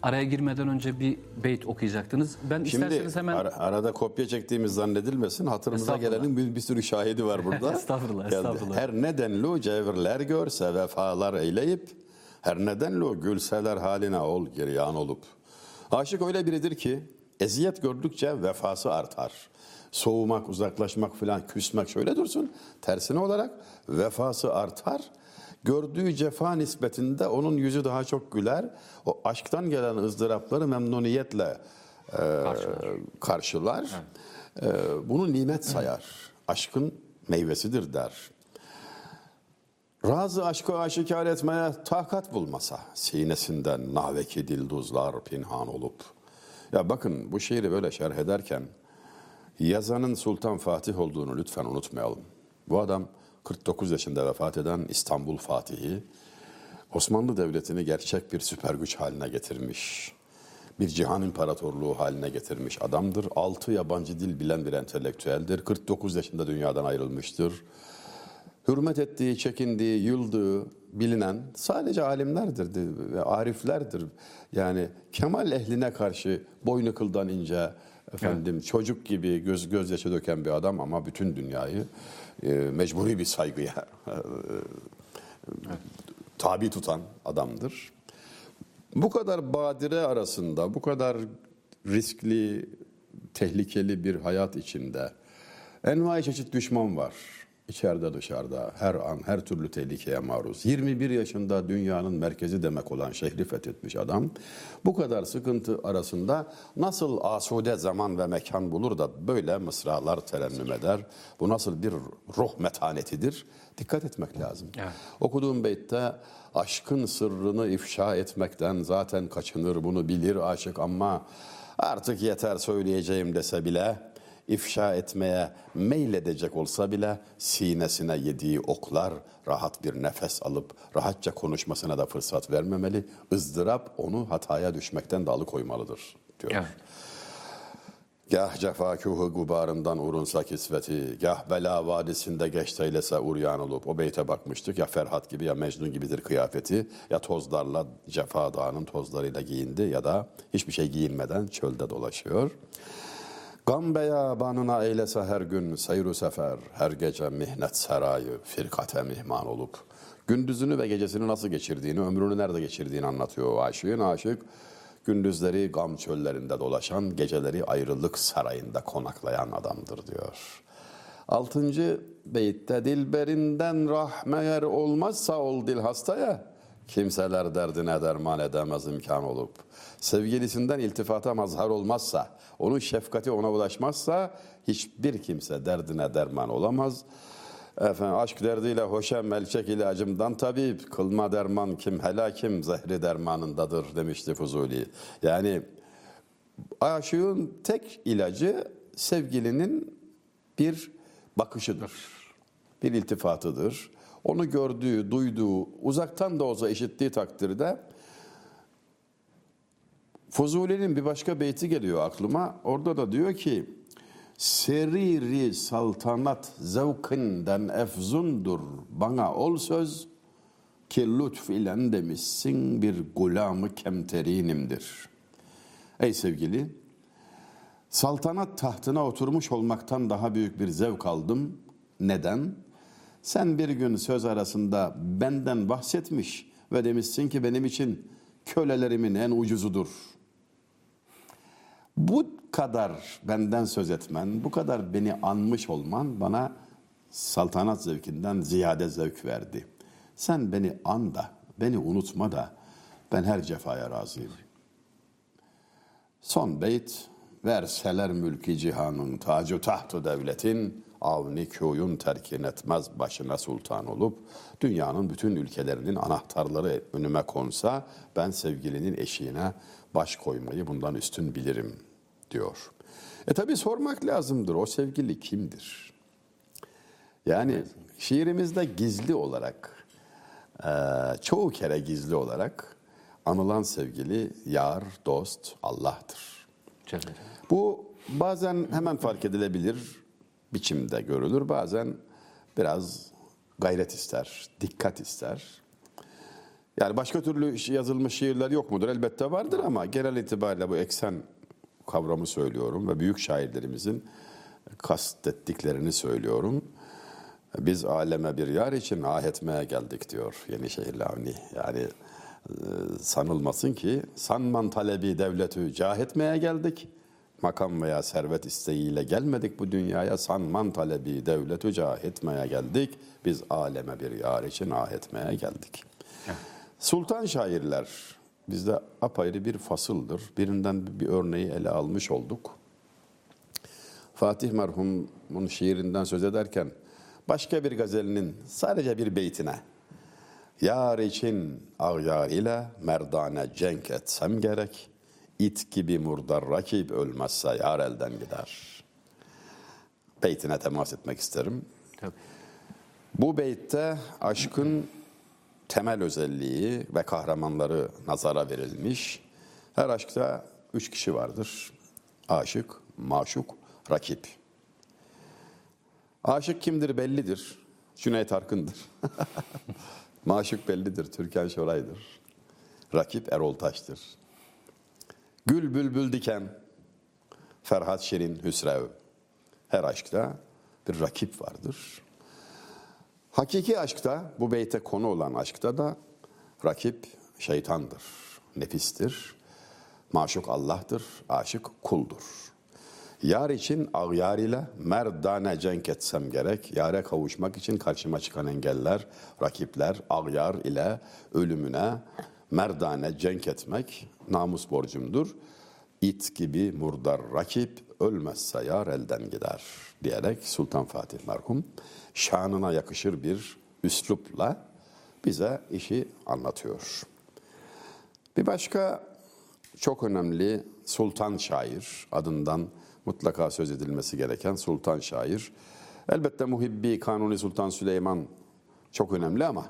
Araya girmeden önce bir beyt okuyacaktınız. Ben Şimdi isterseniz hemen ara- arada kopya çektiğimiz zannedilmesin. Hatırımıza gelenin bir, bir sürü şahidi var burada. [laughs] Estağfurullah, Geldi. estağfurullah. Her nedenlu cevherler görse vefalar eyleyip, her nedenlu gülseler haline ol giryan olup. Aşık öyle biridir ki eziyet gördükçe vefası artar. Soğumak, uzaklaşmak filan, küsmek şöyle dursun. Tersine olarak vefası artar. Gördüğü cefa nispetinde onun yüzü daha çok güler. O aşktan gelen ızdırapları memnuniyetle e, karşılar. E, bunu nimet sayar. Aşkın meyvesidir der. Razı aşkı aşikar etmeye takat bulmasa sinesinden naveki dilduzlar pinhan olup. Ya bakın bu şiiri böyle şerh ederken yazanın Sultan Fatih olduğunu lütfen unutmayalım. Bu adam 49 yaşında vefat eden İstanbul Fatihi Osmanlı Devleti'ni gerçek bir süper güç haline getirmiş. Bir cihan imparatorluğu haline getirmiş adamdır. Altı yabancı dil bilen bir entelektüeldir. 49 yaşında dünyadan ayrılmıştır. Hürmet ettiği, çekindiği, yıldığı bilinen sadece alimlerdir ve ariflerdir. Yani kemal ehline karşı boynu kıldan ince, efendim çocuk gibi göz gözyaşı döken bir adam ama bütün dünyayı mecburi bir saygıya [laughs] e, tabi tutan adamdır. Bu kadar badire arasında, bu kadar riskli, tehlikeli bir hayat içinde envai çeşit düşman var. İçeride dışarıda her an her türlü tehlikeye maruz. 21 yaşında dünyanın merkezi demek olan şehri fethetmiş adam. Bu kadar sıkıntı arasında nasıl asude zaman ve mekan bulur da böyle mısralar terennüm eder. Bu nasıl bir ruh metanetidir? Dikkat etmek lazım. Evet. Okuduğum beytte aşkın sırrını ifşa etmekten zaten kaçınır bunu bilir aşık ama artık yeter söyleyeceğim dese bile ifşa etmeye meyledecek olsa bile sinesine yediği oklar rahat bir nefes alıp rahatça konuşmasına da fırsat vermemeli. ızdırap onu hataya düşmekten de alıkoymalıdır diyor. evet. Gah cefakuhu gubarından urunsa kisveti, gah bela vadisinde geç eylese uryan olup. O beyte bakmıştık ya Ferhat gibi ya Mecnun gibidir kıyafeti. Ya tozlarla cefa dağının tozlarıyla giyindi ya da hiçbir şey giyinmeden çölde dolaşıyor. Gam beyabanına eylese her gün seyru sefer, her gece mihnet serayı, firkate mihman olup. Gündüzünü ve gecesini nasıl geçirdiğini, ömrünü nerede geçirdiğini anlatıyor o aşığın aşık. Gündüzleri gam çöllerinde dolaşan, geceleri ayrılık sarayında konaklayan adamdır diyor. Altıncı beytte dilberinden rahmeyer olmazsa ol dil hastaya, kimseler derdine derman edemez imkan olup. Sevgilisinden iltifata mazhar olmazsa, onun şefkati ona ulaşmazsa hiçbir kimse derdine derman olamaz. Efendim aşk derdiyle hoşem melçek ilacımdan tabip kılma derman kim helakim zehri dermanındadır demişti Fuzuli. Yani aşığın tek ilacı sevgilinin bir bakışıdır. Bir iltifatıdır. Onu gördüğü, duyduğu, uzaktan da olsa işittiği takdirde Fuzuli'nin bir başka beyti geliyor aklıma. Orada da diyor ki Seriri saltanat zevkinden efzundur bana ol söz ki lütf ile demişsin bir gulamı kemterinimdir. Ey sevgili, saltanat tahtına oturmuş olmaktan daha büyük bir zevk aldım. Neden? Sen bir gün söz arasında benden bahsetmiş ve demişsin ki benim için kölelerimin en ucuzudur. Bu kadar benden söz etmen, bu kadar beni anmış olman bana saltanat zevkinden ziyade zevk verdi. Sen beni an da, beni unutma da ben her cefaya razıyım. Son beyt, verseler mülki cihanın tacu tahtı devletin, avni köyün terkin etmez başına sultan olup, dünyanın bütün ülkelerinin anahtarları önüme konsa, ben sevgilinin eşiğine baş koymayı bundan üstün bilirim diyor. E tabi sormak lazımdır, o sevgili kimdir? Yani şiirimizde gizli olarak, e, çoğu kere gizli olarak anılan sevgili yar, dost, Allah'tır. Bu bazen hemen fark edilebilir biçimde görülür. Bazen biraz gayret ister, dikkat ister. Yani başka türlü yazılmış şiirler yok mudur? Elbette vardır ama genel itibariyle bu eksen kavramı söylüyorum ve büyük şairlerimizin kastettiklerini söylüyorum. Biz aleme bir yar için ah etmeye geldik diyor Yenişehirli Avni. Yani e, sanılmasın ki sanman talebi devletü cah etmeye geldik. Makam veya servet isteğiyle gelmedik bu dünyaya. Sanman talebi devletü cah etmeye geldik. Biz aleme bir yar için ah etmeye geldik. Sultan şairler bizde apayrı bir fasıldır. Birinden bir örneği ele almış olduk. Fatih merhumun şiirinden söz ederken başka bir gazelinin sadece bir beytine Yar için ağyar ile merdane cenk etsem gerek it gibi murdar rakip ölmezse yar elden gider. Beytine temas etmek isterim. Tabii. Bu beytte aşkın temel özelliği ve kahramanları nazara verilmiş. Her aşkta üç kişi vardır. Aşık, maşuk, rakip. Aşık kimdir bellidir. Cüneyt Arkın'dır. [laughs] Maşuk bellidir. Türkan Şoray'dır. Rakip Erol Taş'tır. Gül bülbül diken Ferhat Şirin Hüsrev. Her aşkta bir rakip vardır. Hakiki aşkta, bu beyte konu olan aşkta da rakip şeytandır, nefistir. Maşuk Allah'tır, aşık kuldur. Yar için ağyar ile merdane cenk etsem gerek. Yare kavuşmak için karşıma çıkan engeller, rakipler, ağyar ile ölümüne merdane cenk etmek namus borcumdur. İt gibi murdar rakip ölmezse yar elden gider diyerek Sultan Fatih merhum şanına yakışır bir üslupla bize işi anlatıyor. Bir başka çok önemli sultan şair adından mutlaka söz edilmesi gereken sultan şair. Elbette Muhibbi Kanuni Sultan Süleyman çok önemli ama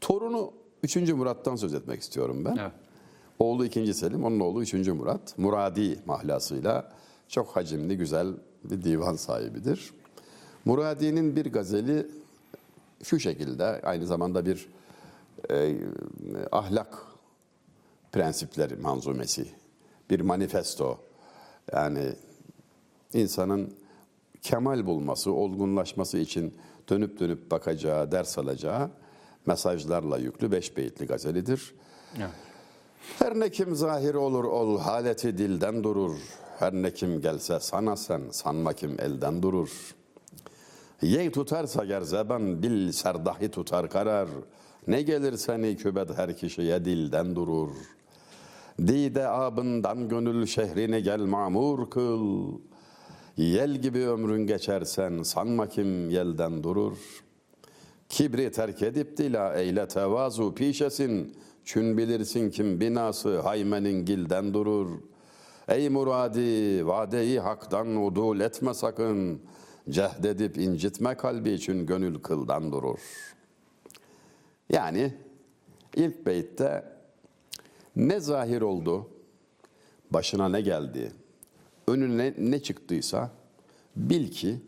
torunu 3. Murat'tan söz etmek istiyorum ben. Evet. Oğlu 2. Selim, onun oğlu 3. Murat. Muradi mahlasıyla çok hacimli, güzel bir divan sahibidir. Muradi'nin bir gazeli şu şekilde, aynı zamanda bir e, ahlak prensipleri manzumesi, bir manifesto. Yani insanın kemal bulması, olgunlaşması için dönüp dönüp bakacağı, ders alacağı mesajlarla yüklü beş beyitli gazelidir. Evet. Her ne kim zahir olur ol haleti dilden durur. Her ne kim gelse sana sen sanma kim elden durur. Yey tutarsa ger zeban bil serdahi tutar karar. Ne gelir seni kübet her kişiye dilden durur. Dide abından gönül şehrini gel mamur kıl. Yel gibi ömrün geçersen sanma kim yelden durur. Kibri terk edip dila eyle tevazu pişesin. Çün bilirsin kim binası haymenin gilden durur. Ey muradi vadeyi haktan udul etme sakın. Cehd edip incitme kalbi için gönül kıldan durur. Yani ilk beytte ne zahir oldu, başına ne geldi, önüne ne çıktıysa bil ki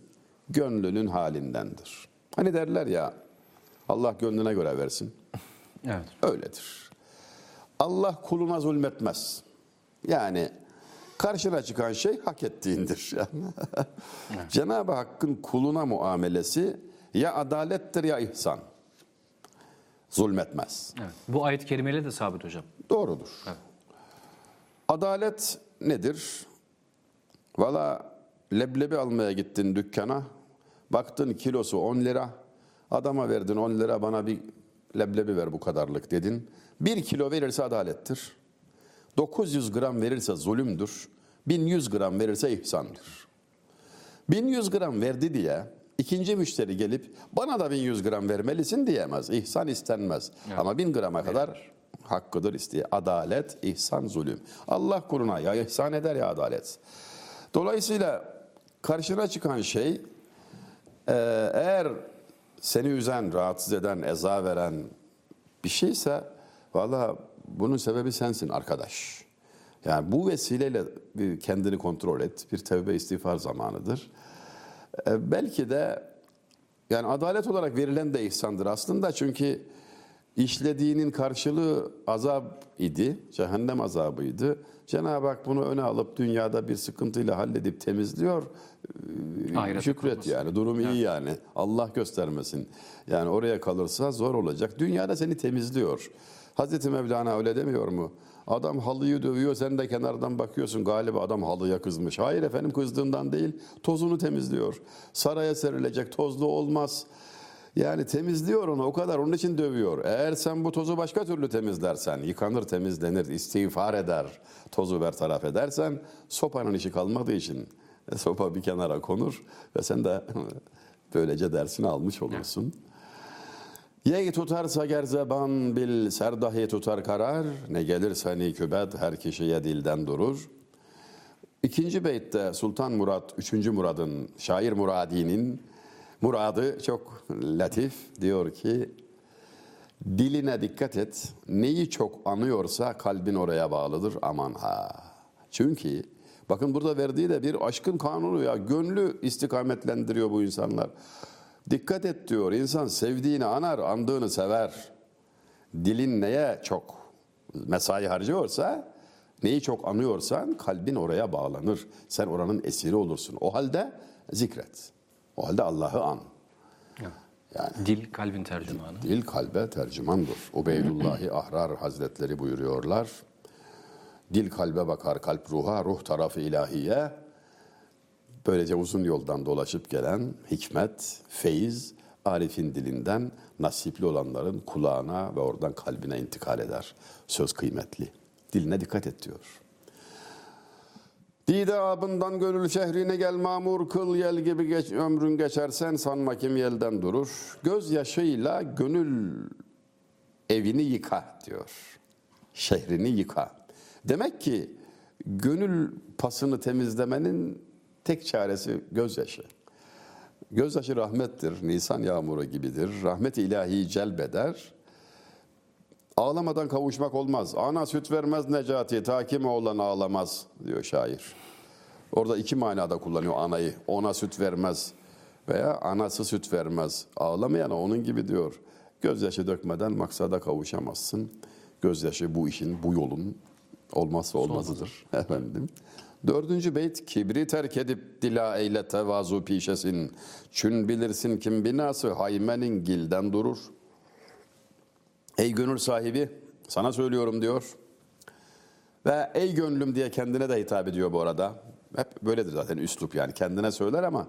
gönlünün halindendir. Hani derler ya Allah gönlüne göre versin. Evet. Öyledir. Allah kuluna zulmetmez. Yani karşına çıkan şey hak ettiğindir. [laughs] Yani. Cenab-ı Hakk'ın kuluna muamelesi ya adalettir ya ihsan. Zulmetmez. evet. Bu ayet-i kerimeyle de sabit hocam. Doğrudur. Adalet nedir? Valla leblebi almaya gittin dükkana. Baktın kilosu 10 lira. Adama verdin 10 lira bana bir leblebi ver bu kadarlık dedin. 1 kilo verirse adalettir. 900 gram verirse zulümdür. 1100 gram verirse ihsandır. 1100 gram verdi diye ikinci müşteri gelip bana da 1100 gram vermelisin diyemez. İhsan istenmez. Ama 1000 grama kadar hakkıdır isteye. Adalet, ihsan, zulüm. Allah kuluna ya ihsan eder ya adalet. Dolayısıyla karşına çıkan şey e, eğer seni üzen, rahatsız eden, eza veren bir şeyse valla bunun sebebi sensin arkadaş. Yani bu vesileyle bir kendini kontrol et. Bir tevbe istiğfar zamanıdır. E, belki de yani adalet olarak verilen de ihsandır aslında çünkü işlediğinin karşılığı azap idi, cehennem azabıydı. Cenab-ı Hak bunu öne alıp dünyada bir sıkıntıyla halledip temizliyor. Ee, Ahirete Şükret kalmasın. yani, durum iyi yani. Allah göstermesin. Yani oraya kalırsa zor olacak. Dünyada seni temizliyor. Hazreti Mevlana öyle demiyor mu? Adam halıyı dövüyor, sen de kenardan bakıyorsun galiba adam halıya kızmış. Hayır efendim kızdığından değil, tozunu temizliyor. Saraya serilecek tozlu olmaz. Yani temizliyor onu o kadar onun için dövüyor. Eğer sen bu tozu başka türlü temizlersen, yıkanır temizlenir, istiğfar eder, tozu bertaraf edersen sopanın işi kalmadığı için e, sopa bir kenara konur ve sen de [laughs] böylece dersini almış olursun. Yey tutarsa gerzeban bil serdahi tutar karar, ne gelir seni kübet her kişiye dilden durur. İkinci beytte Sultan Murat, üçüncü Murad'ın, şair Muradi'nin muradı çok latif. Diyor ki, diline dikkat et, neyi çok anıyorsa kalbin oraya bağlıdır aman ha. Çünkü bakın burada verdiği de bir aşkın kanunu ya, gönlü istikametlendiriyor bu insanlar. Dikkat et diyor, insan sevdiğini anar, andığını sever. Dilin neye çok mesai harcıyorsa, neyi çok anıyorsan kalbin oraya bağlanır. Sen oranın esiri olursun. O halde zikret. O halde Allah'ı an. Yani Dil kalbin tercümanı. dil kalbe tercümandır. Ubeydullahi Ahrar Hazretleri buyuruyorlar. Dil kalbe bakar, kalp ruha, ruh tarafı ilahiye. Böylece uzun yoldan dolaşıp gelen hikmet, feyiz, Arif'in dilinden nasipli olanların kulağına ve oradan kalbine intikal eder. Söz kıymetli. Diline dikkat et diyor. Dide abından gönül şehrine gel mamur kıl yel gibi geç, ömrün geçersen sanma kim yelden durur. Göz yaşıyla gönül evini yıka diyor. Şehrini yıka. Demek ki gönül pasını temizlemenin tek çaresi gözyaşı. Gözyaşı rahmettir, Nisan yağmuru gibidir. Rahmet ilahi celbeder. Ağlamadan kavuşmak olmaz. Ana süt vermez Necati, ta kim oğlan ağlamaz diyor şair. Orada iki manada kullanıyor anayı. Ona süt vermez veya anası süt vermez. Ağlamayana onun gibi diyor. Gözyaşı dökmeden maksada kavuşamazsın. Gözyaşı bu işin, bu yolun olmazsa olmazıdır [laughs] efendim. Dördüncü beyt kibri terk edip dila eyle tevazu pişesin. Çün bilirsin kim binası haymenin gilden durur. Ey gönül sahibi sana söylüyorum diyor. Ve ey gönlüm diye kendine de hitap ediyor bu arada. Hep böyledir zaten üslup yani kendine söyler ama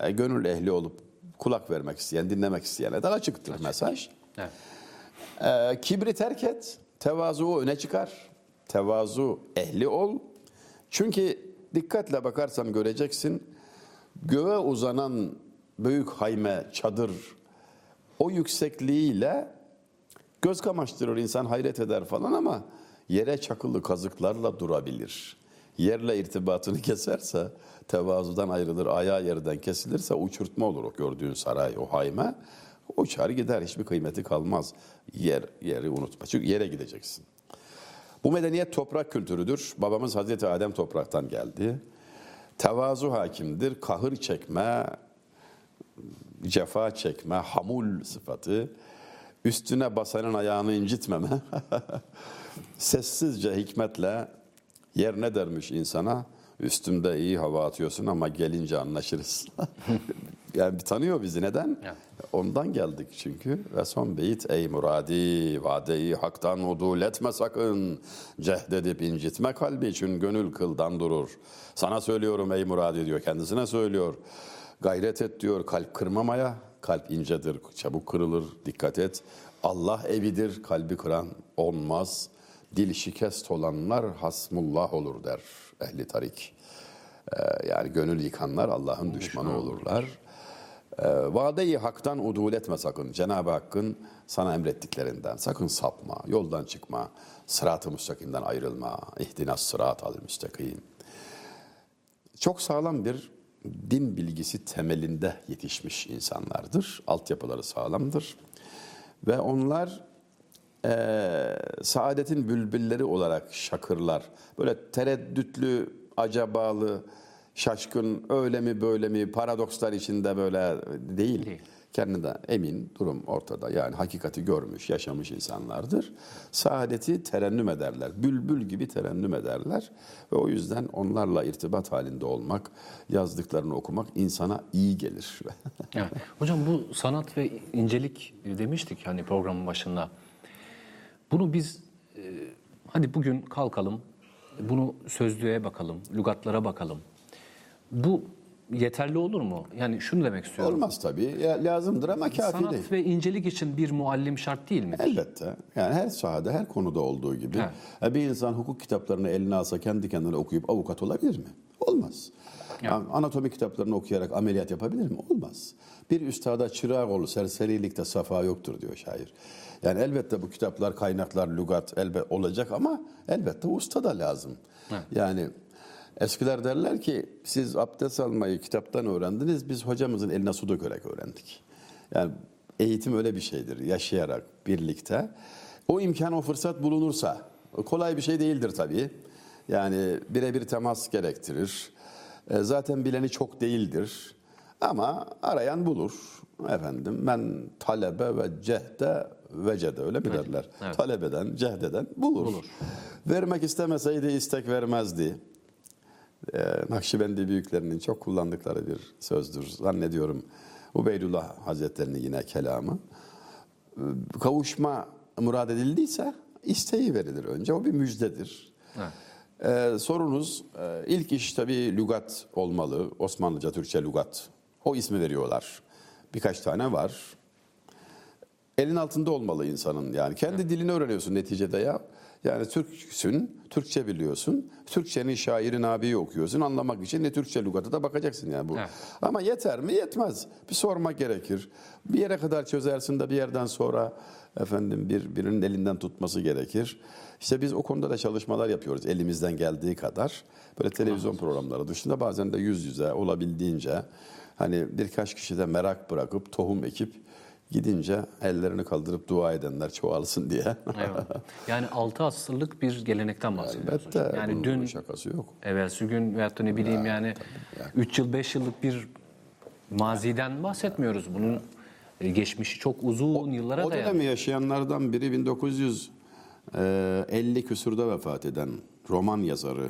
e, gönül ehli olup kulak vermek isteyen, dinlemek isteyene de açıktır mesaj. Evet. E, kibri terk et, tevazu öne çıkar. Tevazu ehli ol. Çünkü dikkatle bakarsan göreceksin göğe uzanan büyük hayme, çadır o yüksekliğiyle göz kamaştırır insan hayret eder falan ama yere çakılı kazıklarla durabilir. Yerle irtibatını [laughs] keserse tevazudan ayrılır, ayağı yerden kesilirse uçurtma olur o gördüğün saray, o hayme. Uçar gider, hiçbir kıymeti kalmaz. Yer, yeri unutma. Çünkü yere gideceksin. Bu medeniyet toprak kültürüdür. Babamız Hazreti Adem topraktan geldi. Tevazu hakimdir. Kahır çekme, cefa çekme, hamul sıfatı. Üstüne basanın ayağını incitmeme. [laughs] Sessizce hikmetle yer ne dermiş insana? Üstümde iyi hava atıyorsun ama gelince anlaşırız. [laughs] yani tanıyor bizi neden? Evet. Ondan geldik çünkü. Ve son beyit ey muradi vadeyi haktan udul etme sakın. Cehdedip incitme kalbi için gönül kıldan durur. Sana söylüyorum ey muradi diyor kendisine söylüyor. Gayret et diyor kalp kırmamaya. Kalp incedir çabuk kırılır dikkat et. Allah evidir kalbi kıran olmaz. Dil şikest olanlar hasmullah olur der ehli tarik. Ee, yani gönül yıkanlar Allah'ın düşmanı olurlar. Ee, vadeyi haktan udul etme sakın. Cenab-ı Hakk'ın sana emrettiklerinden sakın sapma, yoldan çıkma, sırat-ı müstakimden ayrılma. İhdinas sırat al müstakim. Çok sağlam bir din bilgisi temelinde yetişmiş insanlardır. Altyapıları sağlamdır. Ve onlar eee, saadetin bülbülleri olarak şakırlar. Böyle tereddütlü, acabalı, şaşkın, öyle mi böyle mi paradokslar içinde böyle değil. Değil. Kendinden emin, durum ortada. Yani hakikati görmüş, yaşamış insanlardır. Saadeti terennüm ederler. Bülbül gibi terennüm ederler. Ve o yüzden onlarla irtibat halinde olmak, yazdıklarını okumak insana iyi gelir. [laughs] Evet. Hocam bu sanat ve incelik demiştik hani programın başında. Bunu biz e, hadi bugün kalkalım, bunu sözlüğe bakalım, lügatlara bakalım. Bu yeterli olur mu? Yani şunu demek istiyorum. Olmaz tabii. Ya, lazımdır ama kafi Sanat değil. ve incelik için bir muallim şart değil mi? Elbette. Yani her sahada, her konuda olduğu gibi. Ya Bir insan hukuk kitaplarını eline alsa kendi kendine okuyup avukat olabilir mi? Olmaz. Ya Anatomi kitaplarını okuyarak ameliyat yapabilir mi? Olmaz. Bir üstada çırağı ol, serserilikte safa yoktur diyor şair. Yani elbette bu kitaplar, kaynaklar, lügat elbet olacak ama elbette usta da lazım. Yani eskiler derler ki siz abdest almayı kitaptan öğrendiniz, biz hocamızın eline su dökerek öğrendik. Yani eğitim öyle bir şeydir. Yaşayarak birlikte. O imkan, o fırsat bulunursa kolay bir şey değildir tabii. Yani birebir temas gerektirir. E, Zaten bileni çok değildir. Ama arayan bulur. Efendim ben talebe ve cehde vecede öyle mi derler? evet. Talebeden, cehdeden bulur. Bulur. Vermek istemeseydi istek vermezdi. Ee, Nakşibendi büyüklerinin çok kullandıkları bir sözdür. Zannediyorum Ubeydullah Hazretleri'nin yine kelamı. Ee, Kavuşma murad edildiyse isteği verilir önce. O bir müjdedir. Evet. Ee, sorunuz e, ilk iş tabii lügat olmalı. Osmanlıca, Türkçe lügat. O ismi veriyorlar. Birkaç tane var. Elin altında olmalı insanın yani. Kendi dilini öğreniyorsun neticede ya. Yani Türksün, Türkçe biliyorsun. Türkçenin şairin abiyi okuyorsun. Anlamak için ne Türkçe lügatı da bakacaksın yani bu. Evet. Ama yeter mi? Yetmez. Bir sormak gerekir. Bir yere kadar çözersin de bir yerden sonra efendim bir birinin elinden tutması gerekir. İşte biz o konuda da çalışmalar yapıyoruz elimizden geldiği kadar. Böyle televizyon programları dışında bazen de yüz yüze olabildiğince hani birkaç kişi de merak bırakıp tohum ekip gidince ellerini kaldırıp dua edenler çoğalsın diye. [laughs] Eyvallah. Yani 6 asırlık bir gelenekten bahsediyoruz Elbette. hocam. Yani dün şakası yok. evvelsi gün veyahut da ne bileyim yani 3 yıl 5 yıllık bir maziden bahsetmiyoruz. Bunun e, geçmişi çok uzun yıllara O dayanıyor. dönemi yaşayanlardan biri 1950 küsurda vefat eden roman yazarı,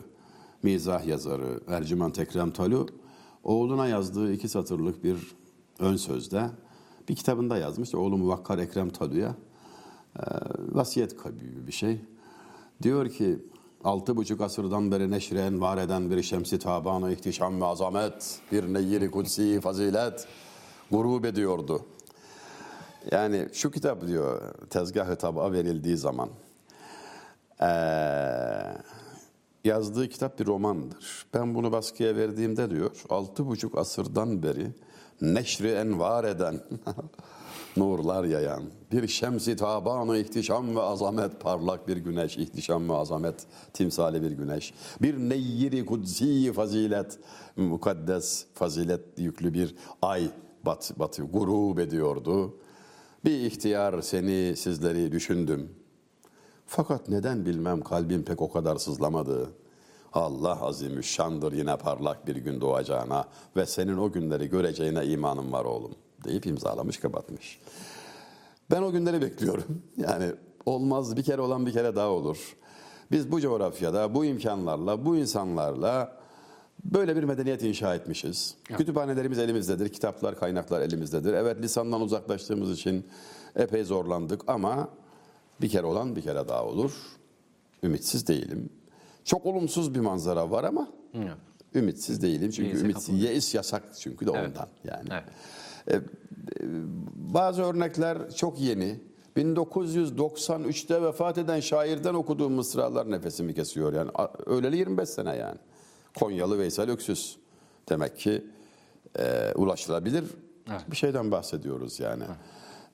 mizah yazarı Ercüment Ekrem Talu oğluna yazdığı iki satırlık bir ön sözde bir kitabında yazmış. Oğlu Muvakkar Ekrem Talu'ya e, vasiyet gibi bir şey. Diyor ki altı buçuk asırdan beri neşren var eden bir şemsi tabanı ihtişam ve azamet, bir neyyiri kutsi fazilet gurub ediyordu. Yani şu kitap diyor tezgah-ı tabağa verildiği zaman eee, yazdığı kitap bir romandır. Ben bunu baskıya verdiğimde diyor altı buçuk asırdan beri neşri envar eden [laughs] nurlar yayan bir şemsi tabanı ihtişam ve azamet parlak bir güneş ihtişam ve azamet timsali bir güneş bir neyyiri kudsi fazilet mukaddes fazilet yüklü bir ay bat, batı gurub ediyordu. Bir ihtiyar seni sizleri düşündüm. Fakat neden bilmem kalbim pek o kadar sızlamadı. Allah azimüşşandır yine parlak bir gün doğacağına ve senin o günleri göreceğine imanım var oğlum deyip imzalamış kapatmış. Ben o günleri bekliyorum. [laughs] Yani olmaz bir kere olan bir kere daha olur. Biz bu coğrafyada, bu imkanlarla, bu insanlarla böyle bir medeniyet inşa etmişiz. Kütüphanelerimiz elimizdedir, kitaplar, kaynaklar elimizdedir. Evet lisandan uzaklaştığımız için epey zorlandık ama bir kere olan bir kere daha olur. Ümitsiz değilim. Çok olumsuz bir manzara var ama Evet. ümitsiz değilim. Çünkü Yeise ümitsiz, yeis yasak çünkü de Evet. ondan yani. Evet. Bazı örnekler çok yeni. 1993'te vefat eden şairden okuduğum mısralar nefesimi kesiyor yani. Öleli 25 sene yani. Konyalı Veysel Öksüz. Demek ki e, ulaşılabilir Evet. bir şeyden bahsediyoruz yani.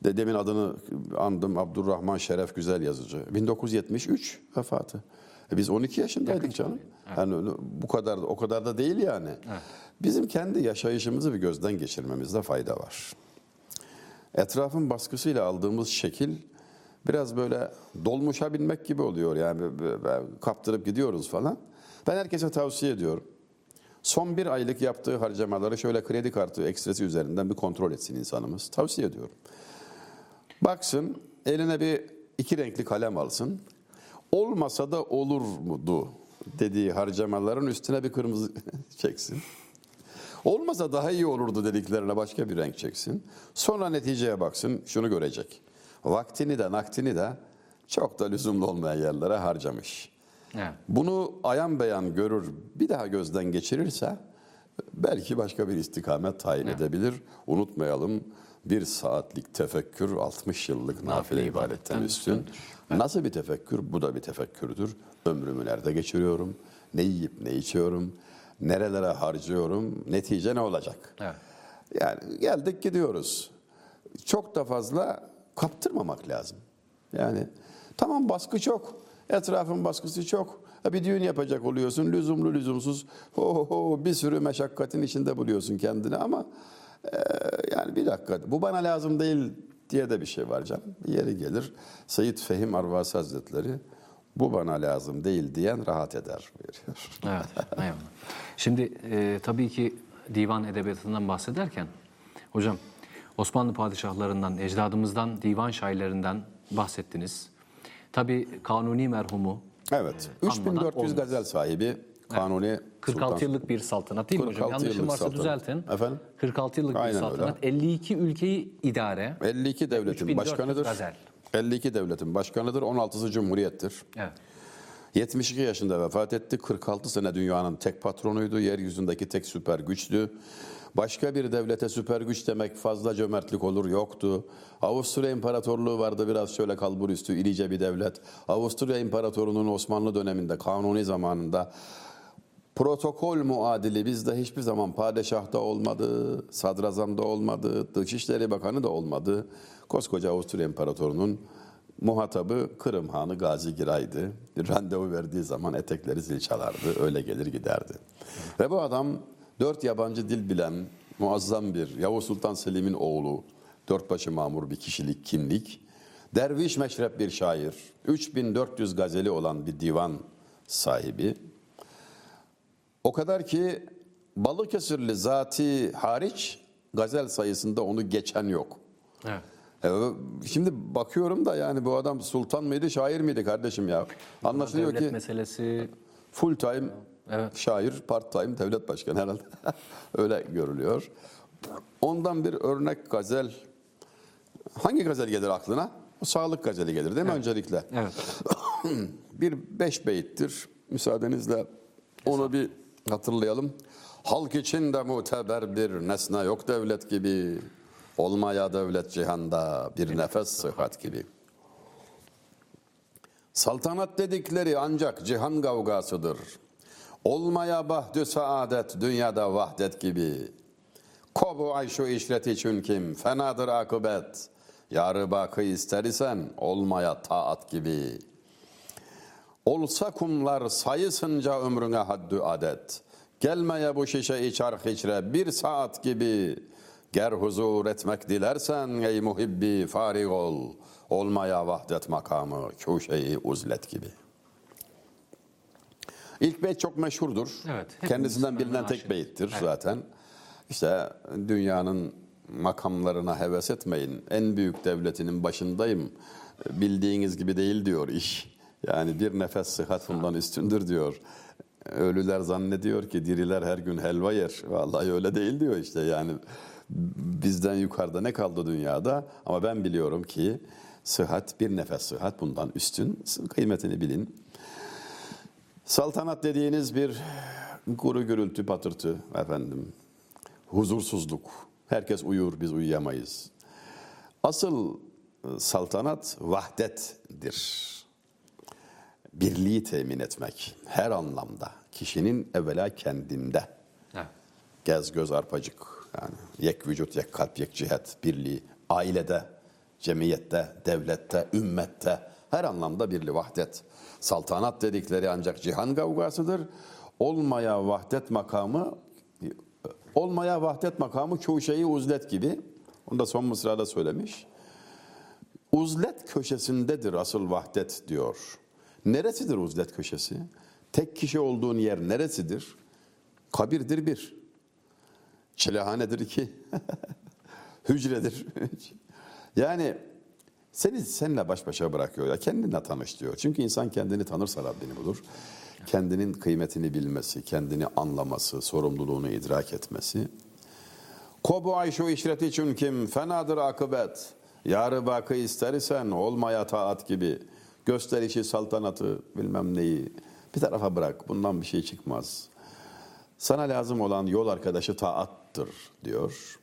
De, demin adını andım Abdurrahman Şeref Güzel yazıcı. 1973 vefatı. E biz 12 yaşındaydık canım. Yani öyle- bu kadar o kadar da değil yani. Bizim kendi yaşayışımızı bir gözden geçirmemizde fayda var. Etrafın baskısıyla aldığımız şekil biraz böyle dolmuşa binmek gibi oluyor yani kaptırıp gidiyoruz falan. Ben herkese tavsiye ediyorum. Son bir aylık yaptığı harcamaları şöyle kredi kartı ekstresi üzerinden bir kontrol etsin insanımız. Tavsiye ediyorum. Baksın eline bir iki renkli kalem alsın. Olmasa da olur mudu dediği harcamaların üstüne bir kırmızı [laughs] çeksin. Olmasa daha iyi olurdu dediklerine başka bir renk çeksin. Sonra neticeye baksın şunu görecek. Vaktini de naktini de çok da lüzumlu olmayan yerlere harcamış. Evet. Bunu ayan beyan görür, bir daha gözden geçirirse belki başka bir istikamet tayin edebilir. Unutmayalım bir saatlik tefekkür 60 yıllık nafile ibadetten üstün. Nasıl bir tefekkür? Bu da bir tefekkürdür. Ömrümü nerede geçiriyorum? Ne yiyip ne içiyorum? Nerelere harcıyorum? Netice ne olacak? Evet. Yani geldik gidiyoruz. Çok da fazla kaptırmamak lazım. Yani tamam baskı çok. Etrafın baskısı çok. Ha, Bir düğün yapacak oluyorsun. Lüzumlu lüzumsuz. Ho, ho, ho, bir sürü meşakkatin içinde buluyorsun kendini ama e, yani bir dakika bu bana lazım değil diye de bir şey var canım. Bir yeri gelir. Sayit Fehim Arvasi Hazretleri bu bana lazım değil diyen rahat eder buyuruyor. [laughs] Evet, eyvallah. Şimdi e, tabii ki divan edebiyatından bahsederken hocam Osmanlı padişahlarından, ecdadımızdan, divan şairlerinden bahsettiniz. Tabii Kanuni merhumu Evet. Anmadan 3400 olmaz. gazel sahibi Kanuni 46 Sultan. yıllık bir saltanat değil mi hocam? 46 Yanlışım varsa saltanat. düzeltin. Efendim? 46 yıllık bir Aynen saltanat. 52 ülkeyi idare. 52 devletin 3400 başkanıdır. gazel. 52 devletin başkanıdır. 16'sı cumhuriyettir. Evet. 72 yaşında vefat etti. 46 sene dünyanın tek patronuydu. Yeryüzündeki tek süper güçtü. Başka bir devlete süper güç demek fazla cömertlik olur yoktu. Avusturya İmparatorluğu vardı biraz şöyle kalbur üstü irice bir devlet. Avusturya İmparatorluğu'nun Osmanlı döneminde kanuni zamanında protokol muadili bizde hiçbir zaman padişahta olmadı, sadrazamda olmadı, Dışişleri Bakanı da olmadı. Koskoca Avusturya İmparatorluğu'nun muhatabı Kırım Hanı Gazi Giray'dı. Randevu verdiği zaman etekleri zil çalardı, öyle gelir giderdi. Ve bu adam dört yabancı dil bilen muazzam bir Yavuz Sultan Selim'in oğlu, dört başı mamur bir kişilik, kimlik, derviş meşrep bir şair, 3400 gazeli olan bir divan sahibi, o kadar ki Balıkesirli zati hariç gazel sayısında onu geçen yok. Evet. E, Şimdi bakıyorum da yani bu adam sultan mıydı, şair miydi kardeşim ya? Anlaşılıyor Devlet ki meselesi full time Evet. şair, part time devlet başkanı herhalde. [laughs] Öyle görülüyor. Ondan bir örnek gazel. Hangi gazel gelir aklına? O sağlık gazeli gelir değil mi öncelikle? Evet. [coughs] bir beş beyittir. Müsaadenizle onu bir hatırlayalım. Halk için de muteber bir nesne yok devlet gibi. Olmaya devlet cihanda bir nefes sıhhat gibi. Saltanat dedikleri ancak cihan kavgasıdır. Olmaya bahdü saadet dünyada vahdet gibi. Kobu ay şu işret için kim fenadır akıbet. Yarı bakı ister isen olmaya taat gibi. Olsa kumlar sayısınca ömrüne haddü adet. Gelmeye bu şişe içar hiçre bir saat gibi. Ger huzur etmek dilersen ey muhibbi farig ol. Olmaya vahdet makamı kuşeyi uzlet gibi. İlk beyt çok meşhurdur. Evet, Kendisinden bilinen tek beyittir Evet. zaten. İşte dünyanın makamlarına heves etmeyin. En büyük devletinin başındayım. Bildiğiniz gibi değil diyor iş. Yani bir nefes sıhhat bundan üstündür diyor. Ölüler zannediyor ki diriler her gün helva yer. Vallahi öyle değil diyor işte yani. Bizden yukarıda ne kaldı dünyada? Ama ben biliyorum ki sıhhat bir nefes sıhhat bundan üstün. Kıymetini bilin. Saltanat dediğiniz bir kuru gürültü patırtı efendim. Huzursuzluk. Herkes uyur, biz uyuyamayız. Asıl saltanat vahdettir. Birliği temin etmek her anlamda. Kişinin evvela kendinde. Evet. Gez göz arpacık. Yani yek vücut, yek kalp, yek cihet, birliği. Ailede, cemiyette, devlette, ümmette her anlamda birliği, vahdet. Saltanat dedikleri ancak cihan kavgasıdır. Olmaya vahdet makamı olmaya vahdet makamı kuşeyi uzlet gibi. Onu da son mısrada söylemiş. Uzlet köşesindedir asıl vahdet diyor. Neresidir uzlet köşesi? Tek kişi olduğun yer neresidir? Kabirdir bir. Çilehanedir iki. [laughs] Hücredir üç. Yani seni seninle baş başa bırakıyor ya kendinle tanış diyor. Çünkü insan kendini tanırsa Rabbini bulur. Kendinin kıymetini bilmesi, kendini anlaması, sorumluluğunu idrak etmesi. Kobu ayşu işreti için kim fenadır akıbet. Yarı bakı istersen olmaya taat gibi. Gösterişi, saltanatı, bilmem neyi bir tarafa bırak. Bundan bir şey çıkmaz. Sana lazım olan yol arkadaşı taattır diyor.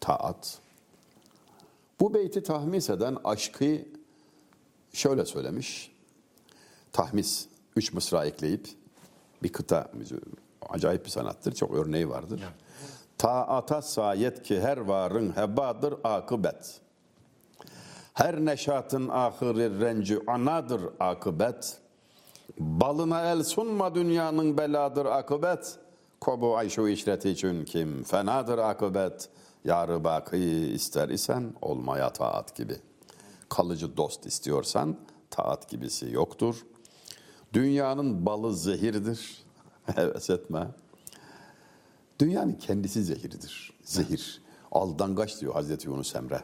Taat. Bu beyti tahmis eden aşkı şöyle söylemiş. Tahmis, üç mısra ekleyip bir kıta, acayip bir sanattır. Çok örneği vardır. Taata sayet ki her varın hebadır akıbet. Her neşatın ahırı renci anadır akıbet. Balına el sunma dünyanın beladır akıbet. Kobu ayşu işreti için kim fenadır akıbet. Yarı bakıyı ister isen olmaya taat gibi. Kalıcı dost istiyorsan taat gibisi yoktur. Dünyanın balı zehirdir. [laughs] Heves etme. Dünyanın kendisi zehirdir. Zehir. Aldangaç diyor Hazreti Yunus Emre.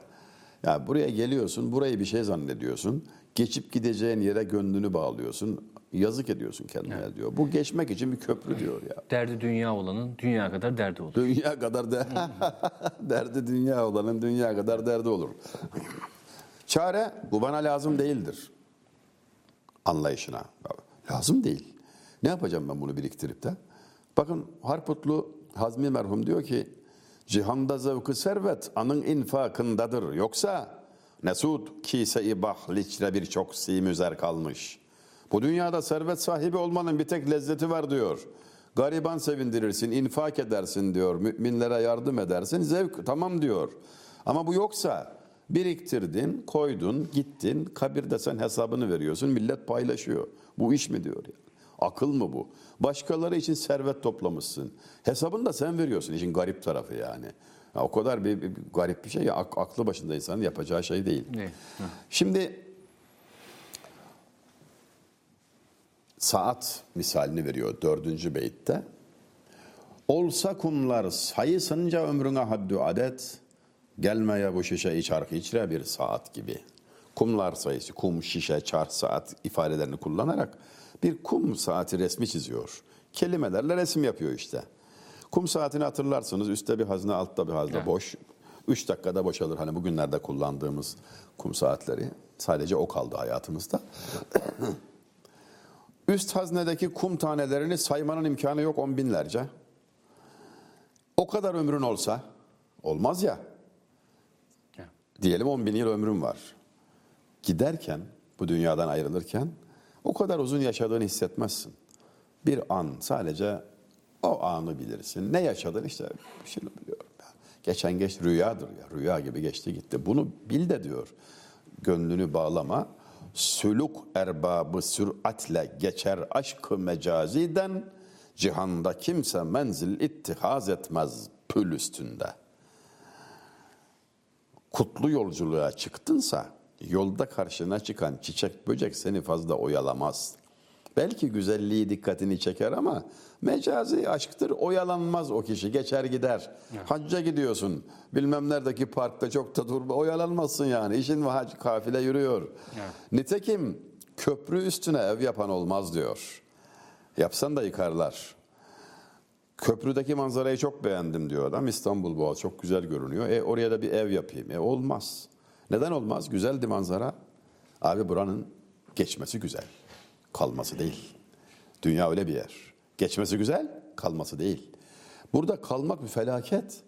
Ya buraya geliyorsun, burayı bir şey zannediyorsun. Geçip gideceğin yere gönlünü bağlıyorsun. Yazık ediyorsun kendine diyor. Bu geçmek için bir köprü diyor ya. Derdi dünya olanın dünya kadar derdi olur. Dünya kadar de [laughs] derdi dünya olanın dünya kadar derdi olur. Çare bu bana lazım değildir. Anlayışına. Lazım değil. Ne yapacağım ben bunu biriktirip de? Bakın Harputlu Hazmi merhum diyor ki cihanda zevkı servet anın infakındadır. Yoksa nesud kise ibah liçre birçok simüzer kalmış. Bu dünyada servet sahibi olmanın bir tek lezzeti var diyor. Gariban sevindirirsin, infak edersin diyor. Müminlere yardım edersin. Zevk tamam diyor. Ama bu yoksa biriktirdin, koydun, gittin. Kabirde sen hesabını veriyorsun. Millet paylaşıyor. Bu iş mi diyor yani. Akıl mı bu? Başkaları için servet toplamışsın. Hesabını da sen veriyorsun. İşin garip tarafı yani. Ya o kadar bir, bir, bir garip bir şey ya. Ak- aklı başında insanın yapacağı şey değil. Ne? Şimdi saat misalini veriyor dördüncü beytte. Olsa kumlar sayısınca ömrüne haddü adet, gelmeye bu şişe içarkı içre bir saat gibi. Kumlar sayısı, kum, şişe, çark, saat ifadelerini kullanarak bir kum saati resmi çiziyor. Kelimelerle resim yapıyor işte. Kum saatini hatırlarsınız. Üstte bir hazne, altta bir hazne Evet. boş. Üç dakikada boşalır. Hani bugünlerde kullandığımız kum saatleri. Sadece o kaldı hayatımızda. [coughs] Üst haznedeki kum tanelerini saymanın imkanı yok on binlerce. O kadar ömrün olsa, olmaz ya. Diyelim 10 bin yıl ömrün var. Giderken, bu dünyadan ayrılırken o kadar uzun yaşadığını hissetmezsin. Bir an sadece o anı bilirsin. Ne yaşadın işte şunu biliyorum. ya. Geçen geç rüyadır ya. Rüya gibi geçti gitti. Bunu bil de diyor. Gönlünü bağlama. Sülük erbabı süratle geçer aşkı mecaziden cihanda kimse menzil ittihaz etmez pül üstünde kutlu yolculuğa çıktınsa yolda karşına çıkan çiçek böcek seni fazla oyalamaz. Belki güzelliği dikkatini çeker ama mecazi aşktır oyalanmaz o kişi geçer gider. Hacca gidiyorsun bilmem neredeki parkta çok da durma oyalanmazsın yani işin ve hac kafile yürüyor. Nitekim köprü üstüne ev yapan olmaz diyor. Yapsan da yıkarlar. Köprüdeki manzarayı çok beğendim diyor adam. İstanbul Boğazı çok güzel görünüyor. E oraya da bir ev yapayım. E olmaz. Neden olmaz? Güzeldi manzara. Abi buranın geçmesi güzel. Kalması değil. Dünya öyle bir yer. Geçmesi güzel, kalması değil. Burada kalmak bir felaket.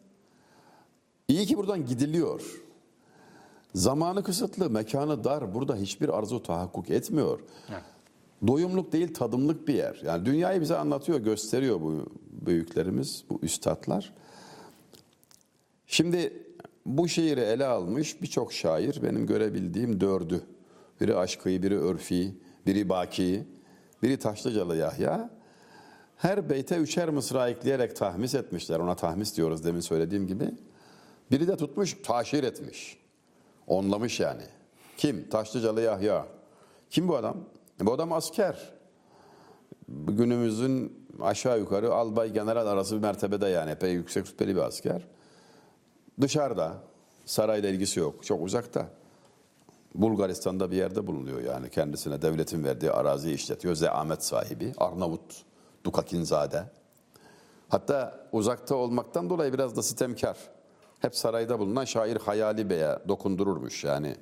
İyi ki buradan gidiliyor. Zamanı kısıtlı, mekanı dar. Burada hiçbir arzu tahakkuk etmiyor. Evet. Doyumluk değil tadımlık bir yer. Yani dünyayı bize anlatıyor, gösteriyor bu büyüklerimiz, bu üstadlar. Şimdi bu şiiri ele almış birçok şair benim görebildiğim dördü. Biri Aşkı, biri Örfi, biri Baki, biri Taşlıcalı Yahya. Her beyte üçer mısra ekleyerek tahmis etmişler. Ona tahmis diyoruz demin söylediğim gibi. Biri de tutmuş, taşir etmiş. Onlamış yani. Kim? Taşlıcalı Yahya. Kim bu adam? Bu adam asker. Günümüzün aşağı yukarı albay general arası bir mertebede yani epey yüksek rütbeli bir asker. Dışarıda sarayla ilgisi yok. Çok uzakta. Bulgaristan'da bir yerde bulunuyor yani kendisine devletin verdiği araziyi işletiyor. Zeamet sahibi Arnavut Dukakinzade. Hatta uzakta olmaktan dolayı biraz da sitemkar. Hep sarayda bulunan şair Hayali Bey'e dokundururmuş yani.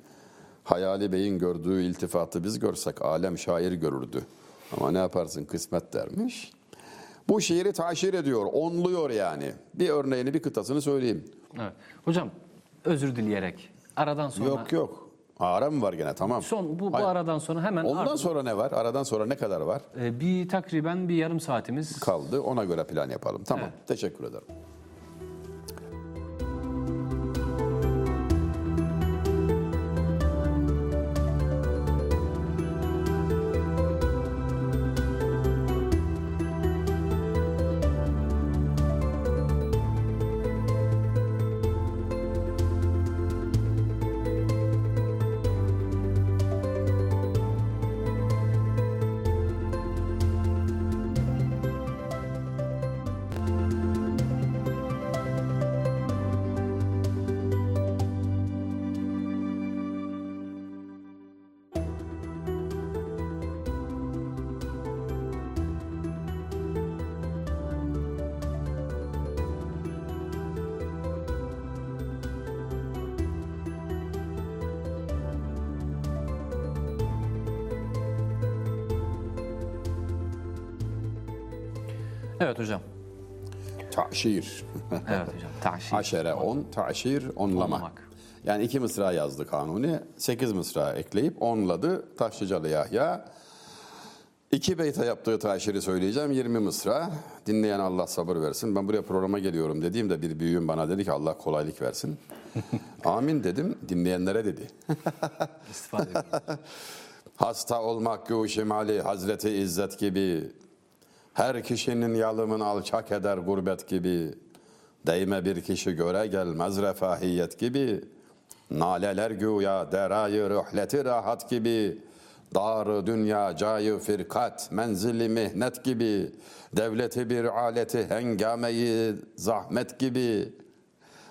Hayali Bey'in gördüğü iltifatı biz görsek alem şair görürdü. Ama ne yaparsın kısmet dermiş. Bu şiiri taşir ediyor, onluyor yani. Bir örneğini, bir kıtasını söyleyeyim. Evet. Hocam özür dileyerek aradan sonra Yok yok. Ara mı var gene tamam. son bu, bu Hayır. aradan sonra hemen Ondan ardından- sonra ne var? Aradan sonra ne kadar var? e, bir takriben bir yarım saatimiz Kaldı. Ona göre plan yapalım. Tamam. Evet. Teşekkür ederim. Taşir. Evet hocam. Taşir. Aşere on, taşir onlama. Onlamak. Yani iki mısra yazdı Kanuni. Sekiz mısra ekleyip onladı Taşlıcalı Yahya. İki beyte yaptığı taşiri söyleyeceğim. 20 mısra. Dinleyen Allah sabır versin. Ben buraya programa geliyorum dediğimde bir büyüğüm bana dedi ki Allah kolaylık versin. [laughs] Amin dedim. Dinleyenlere dedi. [laughs] Hasta olmak gü şimali Hazreti İzzet gibi. Her kişinin yalımın alçak eder gurbet gibi. Değme bir kişi göre gelmez refahiyet gibi. Naleler güya derayı rühleti rahat gibi. Darı dünya cayı firkat menzili mihnet gibi. Devleti bir aleti hengameyi zahmet gibi.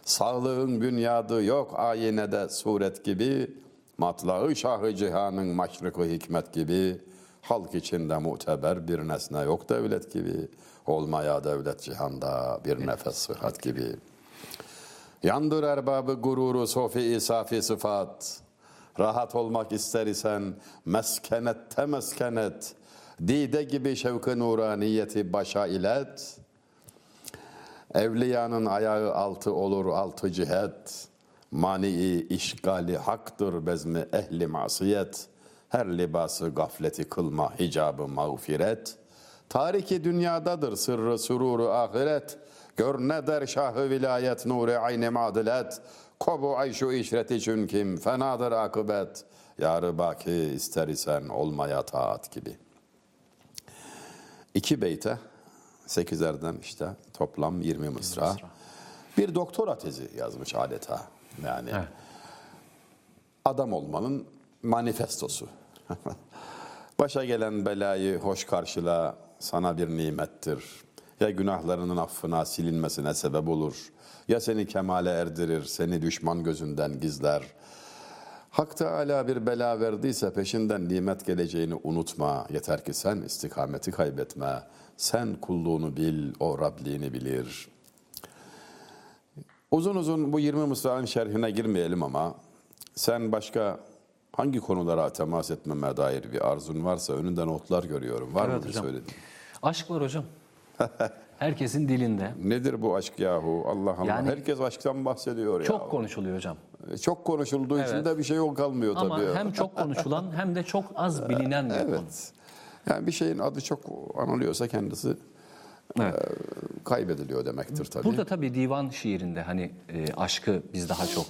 Sağlığın bünyadı yok ayinede suret gibi. Matlağı şahı cihanın maşrıkı hikmet gibi. Halk içinde muteber bir nesne yok devlet gibi. Olmaya devlet cihanda bir nefes sıhhat gibi. Yandır erbabı gururu sofi isafi sıfat. Rahat olmak ister isen meskenette meskenet. Dide gibi şevk-ı nuraniyeti başa ilet. Evliyanın ayağı altı olur altı cihet. Mani işgali haktır bezmi ehli masiyet. Her libası gafleti kılma hicabı mağfiret. Tariki dünyadadır sırrı sururu ahiret. Gör ne der şahı vilayet nuru ayni madilet. Kobu ayşu işreti çünküm fenadır akıbet. Yarı baki ister isen olmaya taat gibi. İki beyte, sekizerden işte toplam 20 mısra. mısra. Bir doktora tezi yazmış adeta. Yani Evet. adam olmanın manifestosu. [laughs] Başa gelen belayı hoş karşıla sana bir nimettir. Ya günahlarının affına silinmesine sebep olur. Ya seni kemale erdirir, seni düşman gözünden gizler. Hak Teala bir bela verdiyse peşinden nimet geleceğini unutma. Yeter ki sen istikameti kaybetme. Sen kulluğunu bil, o Rabliğini bilir. Uzun uzun bu 20 mısra'nın şerhine girmeyelim ama sen başka hangi konulara temas etmeme dair bir arzun varsa önünde notlar görüyorum. Var Evet mı bir hocam. söylediğin? Aşk var hocam. [laughs] Herkesin dilinde. Nedir bu aşk yahu? Allah Allah. Yani- Herkes aşktan bahsediyor ya. Çok konuşuluyor hocam. Çok konuşulduğu için Evet. de bir şey yok kalmıyor Ama tabii. hem çok konuşulan hem de çok az [laughs] bilinen bir konu. Evet. Yani bir şeyin adı çok anılıyorsa kendisi Evet. kaybediliyor demektir tabii. Burada tabii divan şiirinde hani e, aşkı biz daha çok e,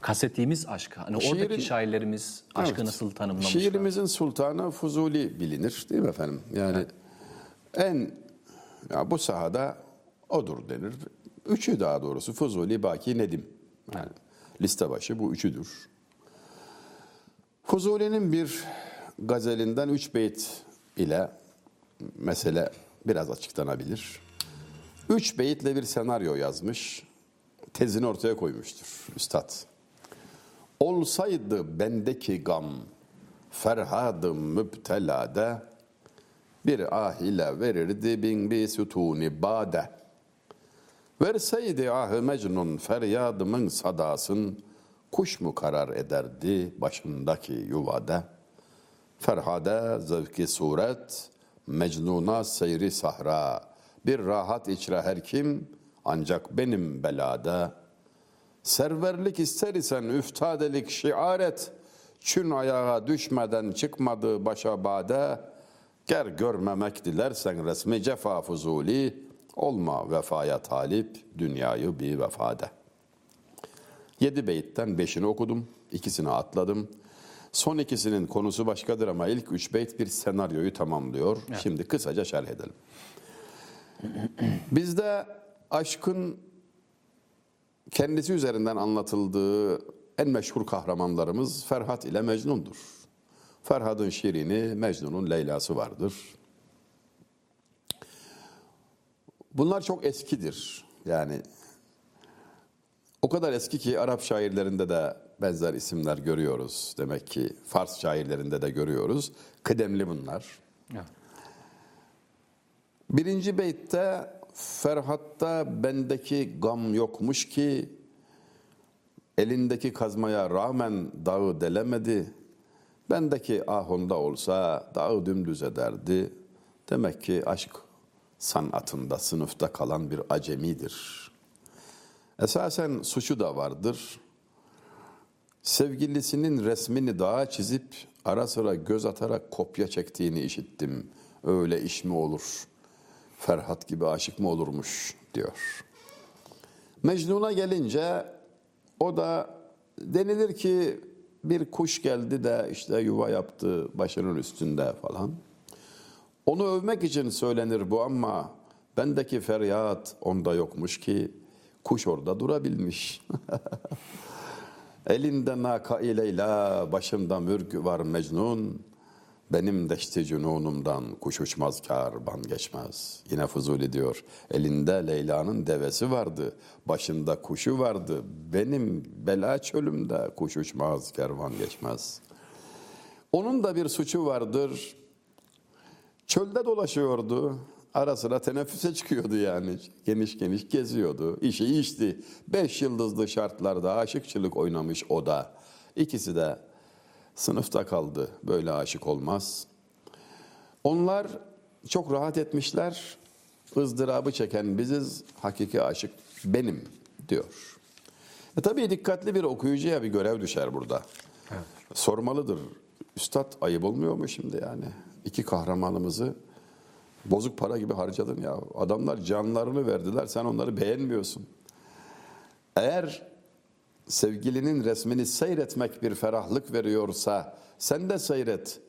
kastettiğimiz aşkı. Hani oradaki Şiirin- şairlerimiz aşkı Evet. nasıl tanımlamışlar? Şiirimizin sultanı Fuzuli bilinir değil mi efendim? Yani en ya bu sahada odur denir. Üçü daha doğrusu Fuzuli, Baki, Nedim. Yani liste başı bu üçüdür. Fuzuli'nin bir gazelinden üç beyt ile mesele biraz açıklanabilir. Üç beyitle bir senaryo yazmış. Tezini ortaya koymuştur üstad. Olsaydı bendeki gam ferhadım müptelade bir ah ile verirdi bin bir sütuni bade. Verseydi ah mecnun feryadımın sadasın kuş mu karar ederdi başındaki yuvada. Ferhade zevki suret, mecnuna seyri sahra. Bir rahat içre her kim, ancak benim belada. Serverlik ister isen üftadelik şiaret. Çün ayağa düşmeden çıkmadı başa bade. Ger görmemek dilersen resmi cefa fuzuli. Olma vefaya talip, dünyayı bir vefade. Yedi beyitten beşini okudum, ikisini atladım. Son ikisinin konusu başkadır ama ilk üç beyt bir senaryoyu tamamlıyor. Şimdi kısaca şerh edelim. Bizde aşkın kendisi üzerinden anlatıldığı en meşhur kahramanlarımız Ferhat ile Mecnun'dur. Ferhat'ın şirini, Mecnun'un Leyla'sı vardır. Bunlar çok eskidir. Yani o kadar eski ki Arap şairlerinde de benzer isimler görüyoruz. Demek ki Fars şairlerinde de görüyoruz. Kıdemli bunlar. Evet. Birinci beytte Ferhat'ta bendeki gam yokmuş ki elindeki kazmaya rağmen dağı delemedi. Bendeki ah onda olsa dağı dümdüz ederdi. Demek ki aşk sanatında sınıfta kalan bir acemidir. Esasen suçu da vardır. Sevgilisinin resmini dağa çizip ara sıra göz atarak kopya çektiğini işittim. Öyle iş mi olur? Ferhat gibi aşık mı olurmuş diyor. Mecnun'a gelince o da denilir ki bir kuş geldi de işte yuva yaptı başının üstünde falan. Onu övmek için söylenir bu ama bendeki feryat onda yokmuş ki kuş orada durabilmiş. [laughs] Elinde naka ileyla başımda mürg var mecnun. Benim deşti cünunumdan kuş uçmaz karban geçmez. Yine Fuzuli diyor. Elinde Leyla'nın devesi vardı. Başında kuşu vardı. Benim bela çölümde kuş uçmaz kervan geçmez. Onun da bir suçu vardır. Çölde dolaşıyordu. Ara sıra teneffüse çıkıyordu yani. Geniş geniş geziyordu. İşi işti. Beş yıldızlı şartlarda aşıkçılık oynamış o da. İkisi de sınıfta kaldı. Böyle aşık olmaz. Onlar çok rahat etmişler. ızdırabı çeken biziz. Hakiki aşık benim diyor. E tabii dikkatli bir okuyucuya bir görev düşer burada. Sormalıdır. Üstad ayıp olmuyor mu şimdi yani? İki kahramanımızı bozuk para gibi harcadın ya. Adamlar canlarını verdiler sen onları beğenmiyorsun. Eğer sevgilinin resmini seyretmek bir ferahlık veriyorsa sen de seyret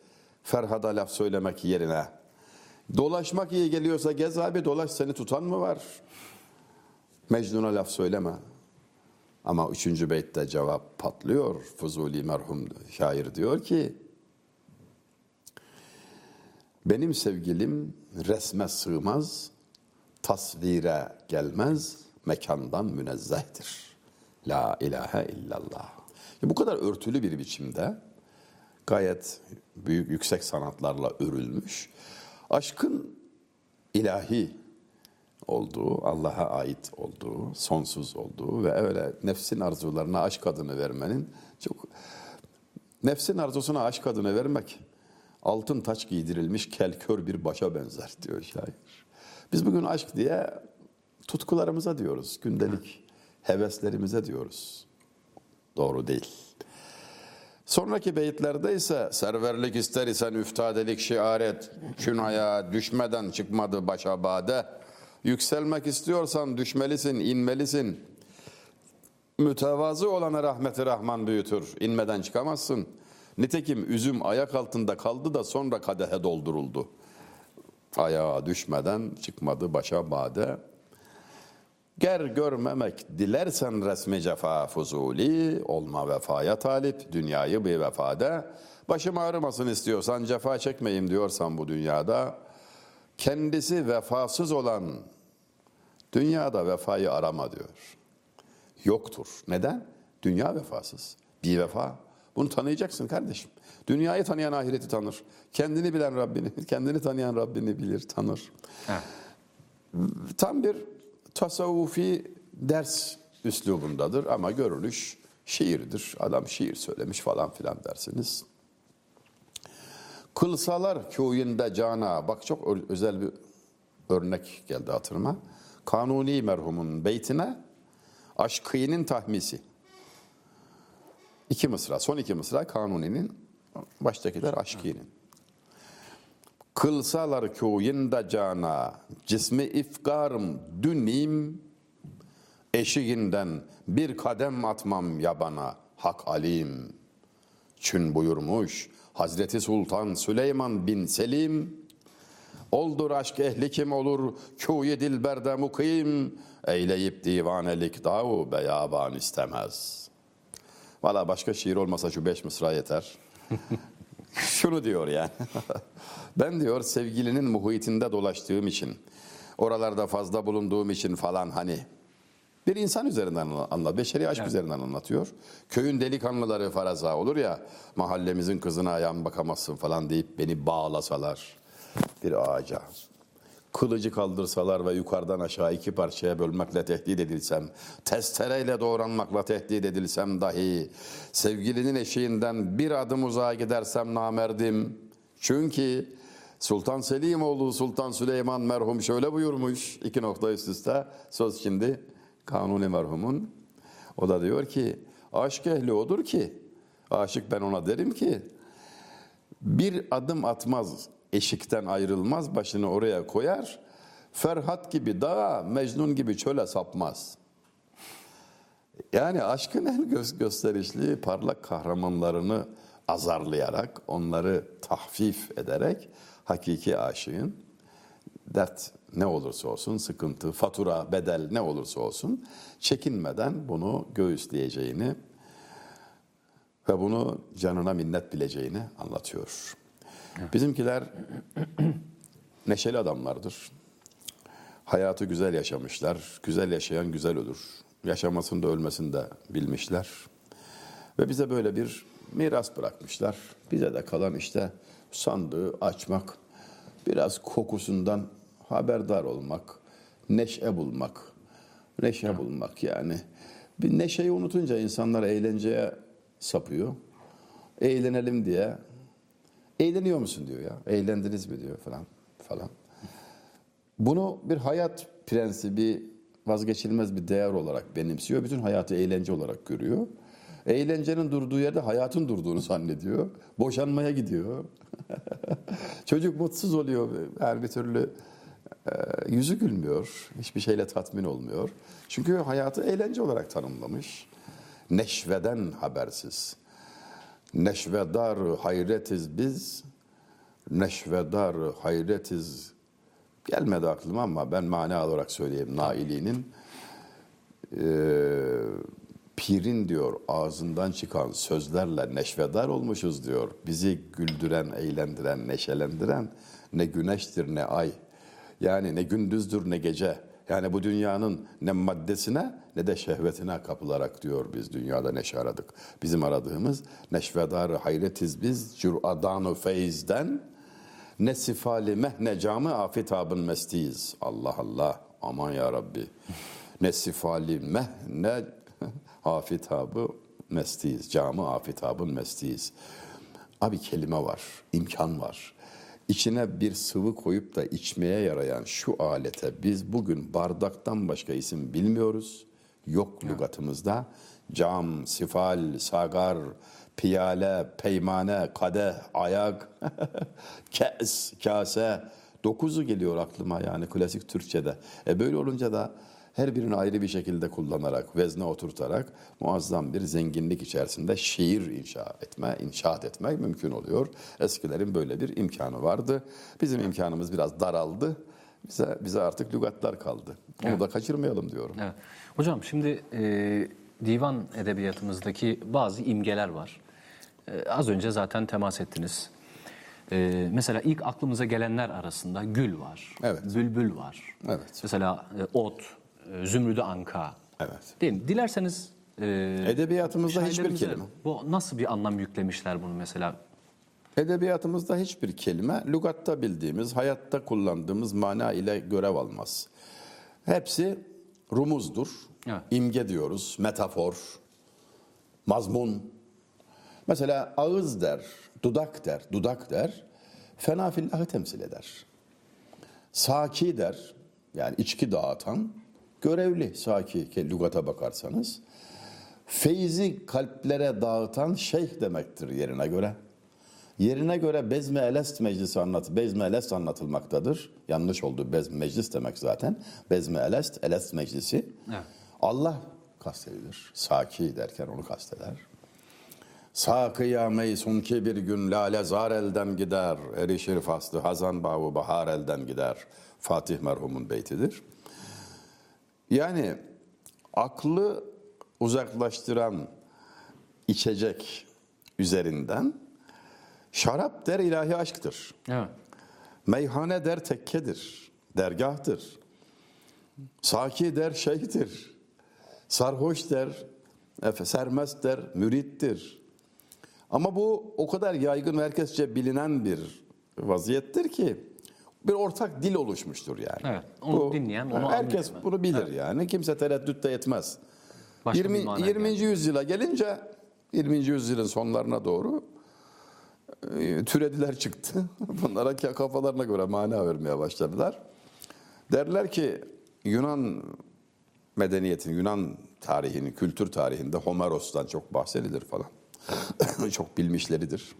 Ferhad'a laf söylemek yerine. Dolaşmak iyi geliyorsa gez abi dolaş seni tutan mı var? Mecnun'a laf söyleme. Ama üçüncü beytte cevap patlıyor. Fuzuli merhum şair diyor ki benim sevgilim resme sığmaz, tasvire gelmez, mekandan münezzehtir. La ilahe illallah. Bu kadar örtülü bir biçimde gayet büyük yüksek sanatlarla örülmüş. Aşkın ilahi olduğu, Allah'a ait olduğu, sonsuz olduğu ve öyle nefsin arzularına aşk adını vermenin çok nefsin arzusuna aşk adını vermek altın taç giydirilmiş kelkör bir başa benzer diyor şair. Biz bugün aşk diye tutkularımıza diyoruz, gündelik heveslerimize diyoruz. Doğru değil. Sonraki beyitlerde ise serverlik ister isen üftadelik şiaret, künaya düşmeden çıkmadı başa bade. Yükselmek istiyorsan düşmelisin, inmelisin. Mütevazı olana rahmeti Rahman büyütür. İnmeden çıkamazsın. Nitekim üzüm ayak altında kaldı da sonra kadehe dolduruldu. Ayağa düşmeden çıkmadı başa bade. Ger görmemek dilersen resmi cefa fuzuli, olma vefaya talip, dünyayı bir vefade. Başım ağrımasın istiyorsan, cefa çekmeyeyim diyorsan bu dünyada, kendisi vefasız olan dünyada vefayı arama diyor. Yoktur. Neden? Dünya vefasız. Bir vefa. Bunu tanıyacaksın kardeşim. Dünyayı tanıyan ahireti tanır. Kendini bilen Rabbini, [laughs] kendini tanıyan Rabbini bilir, tanır. Evet. Tam bir tasavvufi ders üslubundadır ama görünüş şiirdir. Adam şiir söylemiş falan filan dersiniz. Kılsalar köyünde cana, bak çok özel bir örnek geldi hatırıma. Kanuni merhumun beytine aşkıyının tahmisi. İki mısra, son iki mısra Kanuni'nin, baştakiler aşkının. Kılsalar köyünde cana, cismi ifkarım dünim, eşiğinden bir kadem atmam yabana, hak alim. Çün buyurmuş Hazreti Sultan Süleyman bin Selim, Oldur aşk ehli kim olur, köyü dilberde mukim, eyleyip divanelik davu beyaban istemez. Valla başka şiir olmasa şu beş mısra yeter. [laughs] [laughs] Şunu diyor yani. [laughs] ben diyor sevgilinin muhitinde dolaştığım için, oralarda fazla bulunduğum için falan hani bir insan üzerinden anla, beşeri aşk üzerinden anlatıyor. Köyün delikanlıları faraza olur ya, mahallemizin kızına ayağın bakamazsın falan deyip beni bağlasalar bir ağaca. Kılıcı kaldırsalar ve yukarıdan aşağı iki parçaya bölmekle tehdit edilsem, testereyle doğranmakla tehdit edilsem dahi, sevgilinin eşiğinden bir adım uzağa gidersem namerdim. Çünkü Sultan Selimoğlu Sultan Süleyman merhum şöyle buyurmuş, iki nokta üst üste, söz şimdi Kanuni merhumun. O da diyor ki, aşk ehli odur ki, aşık ben ona derim ki, bir adım atmaz, eşikten ayrılmaz, başını oraya koyar. Ferhat gibi dağa, Mecnun gibi çöle sapmaz. Yani aşkın en gö- gösterişli parlak kahramanlarını azarlayarak, onları tahfif ederek hakiki aşığın dert ne olursa olsun, sıkıntı, fatura, bedel ne olursa olsun çekinmeden bunu göğüsleyeceğini ve bunu canına minnet bileceğini anlatıyor. Bizimkiler [clears throat] neşeli adamlardır. Hayatı güzel yaşamışlar. Güzel yaşayan güzel ölür. Yaşamasını da ölmesini de bilmişler. Ve bize böyle bir miras bırakmışlar. Bize de kalan işte sandığı açmak, biraz kokusundan haberdar olmak, neşe bulmak. Neşe bulmak yani. Bir neşeyi unutunca insanlar eğlenceye sapıyor. Eğlenelim diye. Eğleniyor musun diyor ya. Eğlendiniz mi diyor falan falan. Bunu bir hayat prensibi, vazgeçilmez bir değer olarak benimsiyor. Bütün hayatı eğlence olarak görüyor. Eğlencenin durduğu yerde hayatın durduğunu zannediyor. Boşanmaya gidiyor. [laughs] Çocuk mutsuz oluyor. Her bir türlü e, yüzü gülmüyor. Hiçbir şeyle tatmin olmuyor. Çünkü hayatı eğlence olarak tanımlamış. Neşveden habersiz. Neşvedar hayretiz biz. Neşvedar hayretiz gelmedi aklıma ama ben mana olarak söyleyeyim. Naili'nin eee pirin diyor ağzından çıkan sözlerle neşvedar olmuşuz diyor. Bizi güldüren, eğlendiren, neşelendiren ne güneştir ne ay. Yani ne gündüzdür ne gece. Yani bu dünyanın ne maddesine ne de şehvetine kapılarak diyor biz dünyada neşe aradık. Bizim aradığımız neşvedar hayretiz biz cüradan feyizden ne sifali mehne camı afitabın mestiyiz. Allah Allah aman ya Rabbi. Ne sifali mehne [laughs] afitabı mestiyiz. Camı afitabın mestiyiz. Abi kelime var, imkan var. İçine bir sıvı koyup da içmeye yarayan şu alete biz bugün bardaktan başka isim bilmiyoruz. Yok lügatımızda. Cam, sifal, sagar, piyale, peymane, kadeh, ayak, [laughs] kes, kase. Dokuzu geliyor aklıma yani klasik Türkçe'de. E böyle olunca da her birini ayrı bir şekilde kullanarak, vezne oturtarak muazzam bir zenginlik içerisinde şiir inşa etme, inşaat etmek mümkün oluyor. Eskilerin böyle bir imkanı vardı. Bizim imkanımız biraz daraldı. Bize, bize artık lügatlar kaldı. Onu Evet. da kaçırmayalım diyorum. Evet. Hocam şimdi e, divan edebiyatımızdaki bazı imgeler var. E, az önce zaten temas ettiniz. Ee, mesela ilk aklımıza gelenler arasında gül var, Evet. bülbül var. Evet. Mesela e, ot, e, zümrüdü anka. Evet. Değil mi? Dilerseniz e, Edebiyatımızda hiçbir kelime. Bu nasıl bir anlam yüklemişler bunu mesela? Edebiyatımızda hiçbir kelime lügatta bildiğimiz, hayatta kullandığımız mana ile görev almaz. Hepsi rumuzdur. Evet. İmge diyoruz, metafor, mazmun. Mesela ağız der, dudak der, dudak der, fena fillahı temsil eder. Saki der, yani içki dağıtan, görevli saki ki lügata bakarsanız. Feyzi kalplere dağıtan şeyh demektir yerine göre. Yerine göre Bezme Elest Meclisi anlat, Bezme Elest anlatılmaktadır. Yanlış oldu. Bez meclis demek zaten. Bezme Elest, Elest Meclisi. Evet. Allah kastedilir. Saki derken onu kasteder. Sakıya meysun ki bir gün lale zar elden gider. Erişir faslı hazan bağı bahar elden gider. Fatih merhumun beytidir. Yani aklı uzaklaştıran içecek üzerinden şarap der ilahi aşktır. Evet. Meyhane der tekkedir, dergahtır. Saki der şeyhtir. Sarhoş der, sermest der, mürittir. Ama bu o kadar yaygın ve herkesçe bilinen bir vaziyettir ki bir ortak dil oluşmuştur yani. Evet, onu dinleyen, onu Herkes anlıyor. bunu bilir yani. Kimse tereddüt de etmez. Başka bir 20, mana 20. geldi. yüzyıla gelince 20. yüzyılın sonlarına doğru e, türediler çıktı. [laughs] Bunlara kafalarına göre mana vermeye başladılar. Derler ki Yunan medeniyetinin, Yunan tarihinin, kültür tarihinde Homeros'tan çok bahsedilir falan. [coughs] çok bilmişleridir.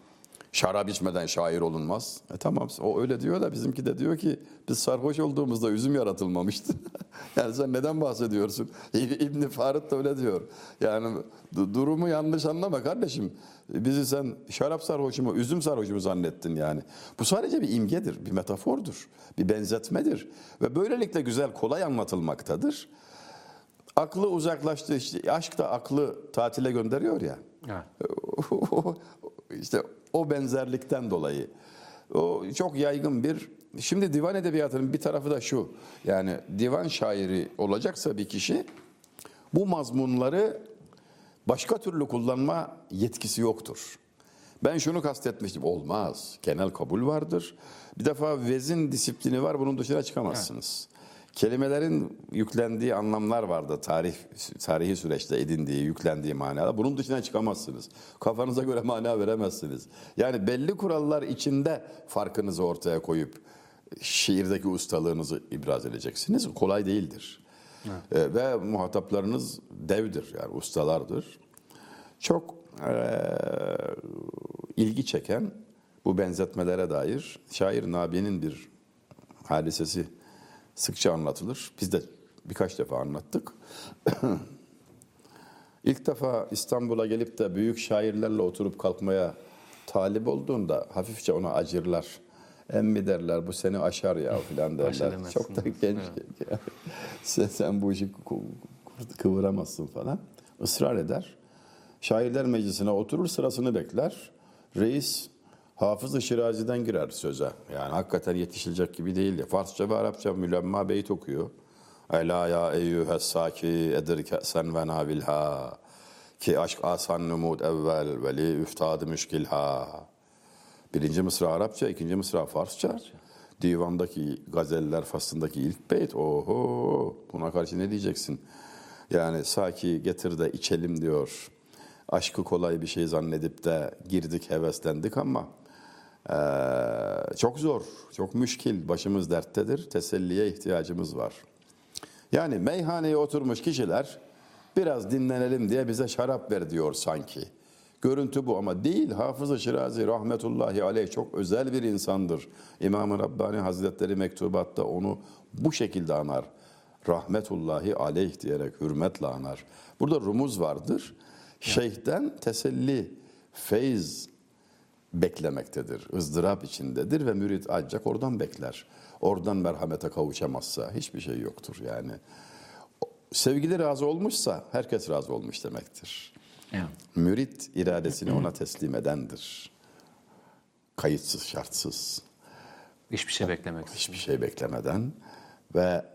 Şarap içmeden şair olunmaz. E tamam o öyle diyor da bizimki de diyor ki biz sarhoş olduğumuzda üzüm yaratılmamıştı. [laughs] yani sen neden bahsediyorsun? İbn Farid de öyle diyor. Yani du- durumu yanlış anlama kardeşim. Bizi sen şarap sarhoşu mu, üzüm sarhoşu mu zannettin yani? Bu sadece bir imgedir, bir metafordur, bir benzetmedir. Ve böylelikle güzel, kolay anlatılmaktadır. Aklı uzaklaştı. işte aşk da aklı tatile gönderiyor ya. Evet. [laughs] işte o benzerlikten dolayı. O çok yaygın bir Şimdi divan edebiyatının bir tarafı da şu. Yani divan şairi olacaksa bir kişi bu mazmunları başka türlü kullanma yetkisi yoktur. Ben şunu kastetmiştim. Olmaz. Genel kabul vardır. Bir defa vezin disiplini var. Bunun dışına çıkamazsınız. Kelimelerin yüklendiği anlamlar vardı. Tarih tarihi süreçte edindiği, yüklendiği manalar. Bunun dışına çıkamazsınız. Kafanıza göre mana veremezsiniz. Yani belli kurallar içinde farkınızı ortaya koyup şiirdeki ustalığınızı ibraz edeceksiniz. Kolay değildir. Ee, ve muhataplarınız devdir yani ustalardır. Çok eee, ilgi çeken bu benzetmelere dair şair Nabi'nin bir hadisesi sıkça anlatılır. Biz de birkaç defa anlattık. [clears throat] İlk defa İstanbul'a gelip de büyük şairlerle oturup kalkmaya talip olduğunda hafifçe ona acırlar. Emmi derler bu seni aşar ya filan [laughs] derler. Çok da genç. [laughs] sen, sen bu işi kı- kıvıramazsın falan. Israr eder. Şairler meclisine oturur sırasını bekler. Reis Hafız-ı Şirazi'den girer söze. Yani hakikaten yetişilecek gibi değil. ya. Farsça ve Arapça mülemma beyt okuyor. Ela ya eyyühes saki edir sen ve navilha. Ki aşk asan numud evvel veli üftadı müşkilha. Birinci mısra Arapça, ikinci mısra Farsça. Divandaki gazeller faslındaki ilk beyt. Oho buna karşı ne diyeceksin? Yani saki getir de içelim diyor. Aşkı kolay bir şey zannedip de girdik heveslendik ama eee, çok zor, çok müşkil, başımız derttedir, teselliye ihtiyacımız var. Yani meyhaneye oturmuş kişiler biraz dinlenelim diye bize şarap ver diyor sanki. Görüntü bu ama değil. Hafız-ı Şirazi rahmetullahi aleyh çok özel bir insandır. İmam-ı Rabbani Hazretleri mektubatta onu bu şekilde anar. Rahmetullahi aleyh diyerek hürmetle anar. Burada rumuz vardır. Şeyhten teselli, feyz beklemektedir. ızdırap içindedir ve mürit ancak oradan bekler. Oradan merhamete kavuşamazsa hiçbir şey yoktur yani. Sevgili razı olmuşsa herkes razı olmuş demektir. Evet. Mürit iradesini ona teslim edendir. kayıtsız şartsız Hiçbir şey beklemek. hiçbir şey beklemeden ve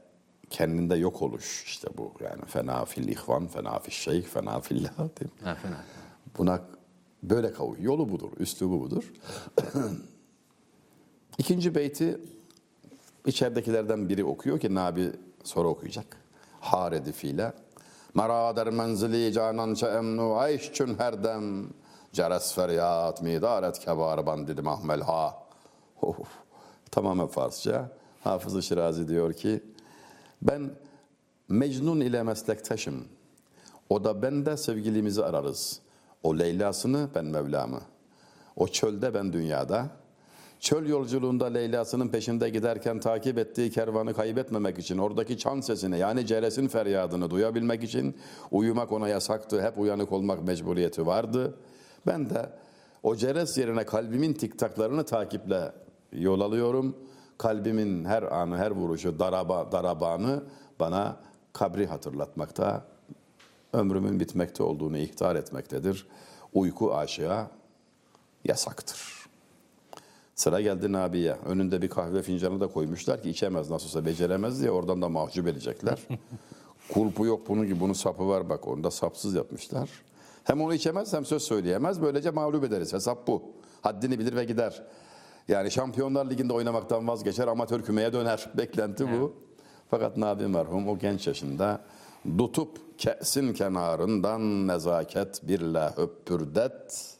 kendinde yok oluş işte bu yani fena fil ihvan, fena fil şeyh, fena fillah [laughs] değil mi? Ha, fena. Buna böyle kavuş. Yolu budur, üslubu budur. [clears throat] İkinci beyti içeridekilerden biri okuyor ki Nabi sonra okuyacak. Haredi fiile. Merader menzili canan çe emnu ayş çün her dem. Ceres feryat midaret kebar bandid mahmel ha. Of, tamamen Farsça. Hafız-ı Şirazi diyor ki ben Mecnun ile meslektaşım. O da ben de sevgilimizi ararız. O Leyla'sını ben Mevlam'ı. O çölde ben dünyada. Çöl yolculuğunda Leyla'sının peşinde giderken takip ettiği kervanı kaybetmemek için oradaki çan sesini yani ceresin feryadını duyabilmek için uyumak ona yasaktı. Hep uyanık olmak mecburiyeti vardı. Ben de o ceres yerine kalbimin tiktaklarını takiple yol alıyorum. Kalbimin her anı, her vuruşu, daraba, darabanı bana kabri hatırlatmakta, ömrümün bitmekte olduğunu ihtar etmektedir. Uyku aşığa yasaktır. Sıra geldi Nabi'ye. Önünde bir kahve fincanı da koymuşlar ki içemez nasılsa beceremez diye oradan da mahcup edecekler. [laughs] Kulpu yok bunun gibi bunun sapı var bak onu da sapsız yapmışlar. Hem onu içemez hem söz söyleyemez. Böylece mağlup ederiz. Hesap bu. Haddini bilir ve gider. Yani Şampiyonlar Ligi'nde oynamaktan vazgeçer, amatör kümeye döner. Beklenti bu. Fakat Nabi merhum o genç yaşında tutup kesin kenarından nezaket birle öpürdet.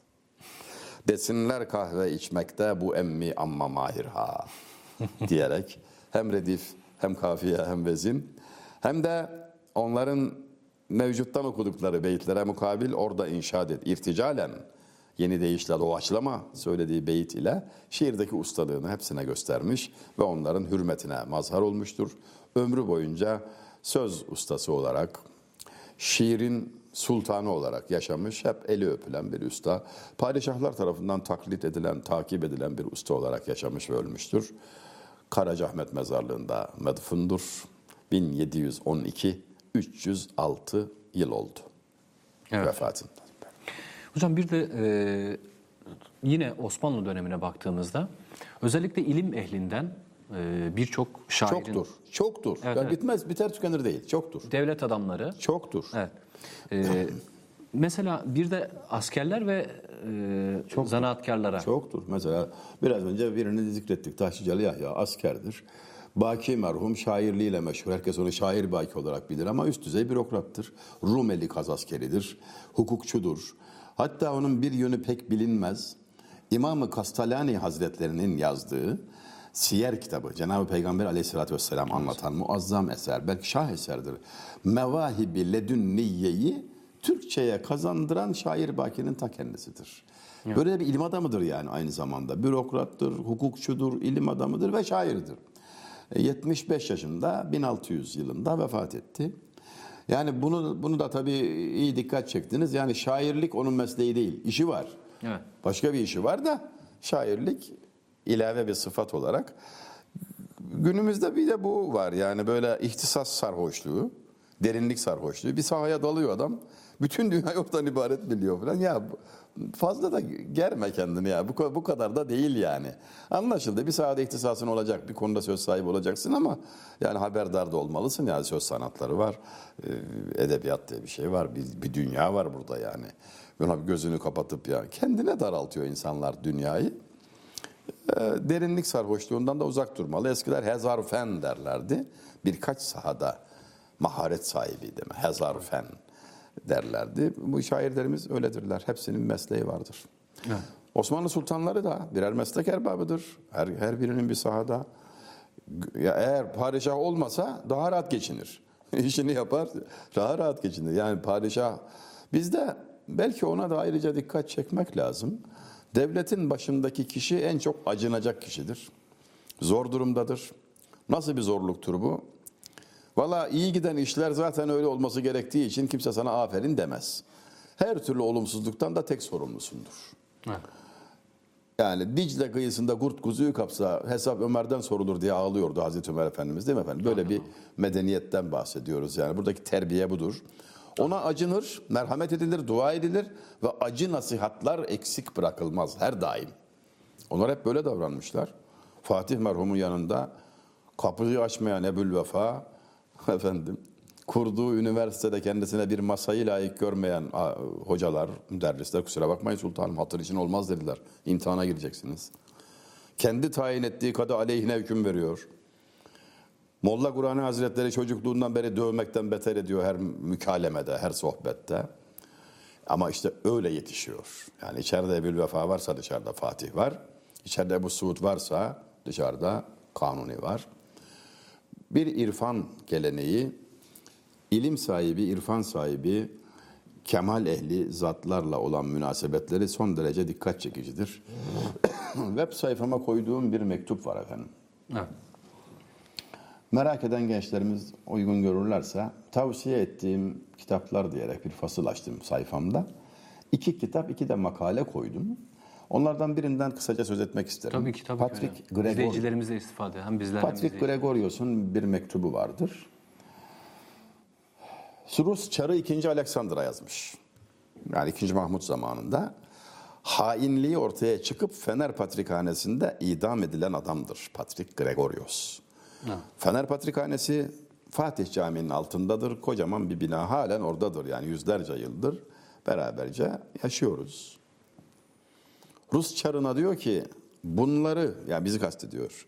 Desinler kahve içmekte bu emmi amma mahir ha diyerek hem redif hem kafiye hem vezin hem de onların mevcuttan okudukları beytlere mukabil orada inşaat et irticalen yeni deyişle doğaçlama söylediği beyit ile şiirdeki ustalığını hepsine göstermiş ve onların hürmetine mazhar olmuştur. Ömrü boyunca söz ustası olarak şiirin sultanı olarak yaşamış, hep eli öpülen bir usta. Padişahlar tarafından taklit edilen, takip edilen bir usta olarak yaşamış ve ölmüştür. Karacaahmet mezarlığında medfundur. 1712 306 yıl oldu Evet. vefatından. Hocam bir de e, yine Osmanlı dönemine baktığımızda özellikle ilim ehlinden birçok şairin, Çoktur, çoktur. Evet, Ya evet. Bitmez, biter tükenir değil. Çoktur, devlet adamları, çoktur. evet. E, [laughs] mesela bir de askerler ve e, zanaatkarlara. Çoktur. Mesela biraz önce birini zikrettik. Taşlıcalı Yahya askerdir. Baki merhum şairliğiyle meşhur. Herkes onu şair Baki olarak bilir ama üst düzey bürokrattır. Rumeli kaz askeridir. Hukukçudur. Hatta onun bir yönü pek bilinmez. İmam-ı Kastalani Hazretlerinin yazdığı Siyer kitabı, Cenab-ı Peygamber aleyhissalatü vesselam anlatan muazzam eser, belki şah eserdir. Mevahibi ledünniyeyi Türkçe'ye kazandıran şair Baki'nin ta kendisidir. Böyle bir ilim adamıdır yani aynı zamanda. Bürokrattır, hukukçudur, ilim adamıdır ve şairdir. E, 75 yaşında 1600 yılında vefat etti. Yani bunu bunu da tabii iyi dikkat çektiniz. Yani şairlik onun mesleği değil, işi var. Evet. Başka bir işi var da şairlik ilave bir sıfat olarak. Günümüzde bir de bu var yani böyle ihtisas sarhoşluğu, derinlik sarhoşluğu. Bir sahaya dalıyor adam. Bütün dünya [laughs] yoktan ibaret biliyor falan. Ya fazla da germe kendini ya. Bu, bu kadar da değil yani. Anlaşıldı. Bir sahada ihtisasın olacak. Bir konuda söz sahibi olacaksın ama yani haberdar da olmalısın. Yani söz sanatları var. Ee, edebiyat diye bir şey var. Bir, bir dünya var burada yani. Buna gözünü kapatıp ya kendine daraltıyor insanlar dünyayı. Ee, derinlik sarhoşluğundan da uzak durmalı. Eskiler hezarfen derlerdi. Birkaç sahada maharet sahibiydi. Hezarfen derlerdi. Bu şairlerimiz öyledirler. Hepsinin mesleği vardır. Osmanlı sultanları da birer meslek erbabıdır. Her, her birinin bir sahada. Ya eğer padişah olmasa daha rahat geçinir. [laughs] İşini yapar, daha rahat geçinir. Yani padişah bizde belki ona da ayrıca dikkat çekmek lazım. Devletin başındaki kişi en çok acınacak kişidir. Zor durumdadır. Nasıl bir zorluktur bu? Valla iyi giden işler zaten öyle olması gerektiği için kimse sana aferin demez. Her türlü olumsuzluktan da tek sorumlusundur. Evet. Yani Dicle kıyısında kurt kuzuyu kapsa hesap Ömer'den sorulur diye ağlıyordu Hazreti Ömer Efendimiz değil mi efendim? Böyle bir medeniyetten bahsediyoruz yani. Buradaki terbiye budur. Ona acınır, merhamet edilir, dua edilir ve acı nasihatlar eksik bırakılmaz her daim. Onlar hep böyle davranmışlar. Fatih merhumun yanında kapıyı açmayan Ebul Vefa [laughs] efendim kurduğu üniversitede kendisine bir masayı layık görmeyen hocalar, müderrisler kusura bakmayın sultanım hatır için olmaz dediler. İmtihana gireceksiniz. Kendi tayin ettiği kadı aleyhine hüküm veriyor. Molla Kur'an Hazretleri çocukluğundan beri dövmekten beter ediyor her mükalemede, her sohbette. Ama işte öyle yetişiyor. Yani içeride Ebu'l Vefa varsa dışarıda Fatih var. İçeride Ebu Suud varsa dışarıda Kanuni var. Bir irfan geleneği, ilim sahibi, irfan sahibi, kemal ehli zatlarla olan münasebetleri son derece dikkat çekicidir. [coughs] Web sayfama koyduğum bir mektup var efendim. Evet. Merak eden gençlerimiz uygun görürlerse tavsiye ettiğim kitaplar diyerek bir fasıl açtım sayfamda. İki kitap, iki de makale koydum. Onlardan birinden kısaca söz etmek isterim. Tabii ki tabii Patrick ki. Gregor, İzleyicilerimiz de istifade. Hem bizler hem Patrick. Gregorius'un bir mektubu vardır. Rus Çarı 2. Alexander'a yazmış. Yani 2. Mahmut zamanında. Hainliği ortaya çıkıp Fener Patrikhanesi'nde idam edilen adamdır Patrick Gregorius. Fener Patrikhanesi Fatih Camii'nin altındadır. Kocaman bir bina halen oradadır. Yani yüzlerce yıldır beraberce yaşıyoruz. Rus çarına diyor ki bunları yani bizi kastediyor.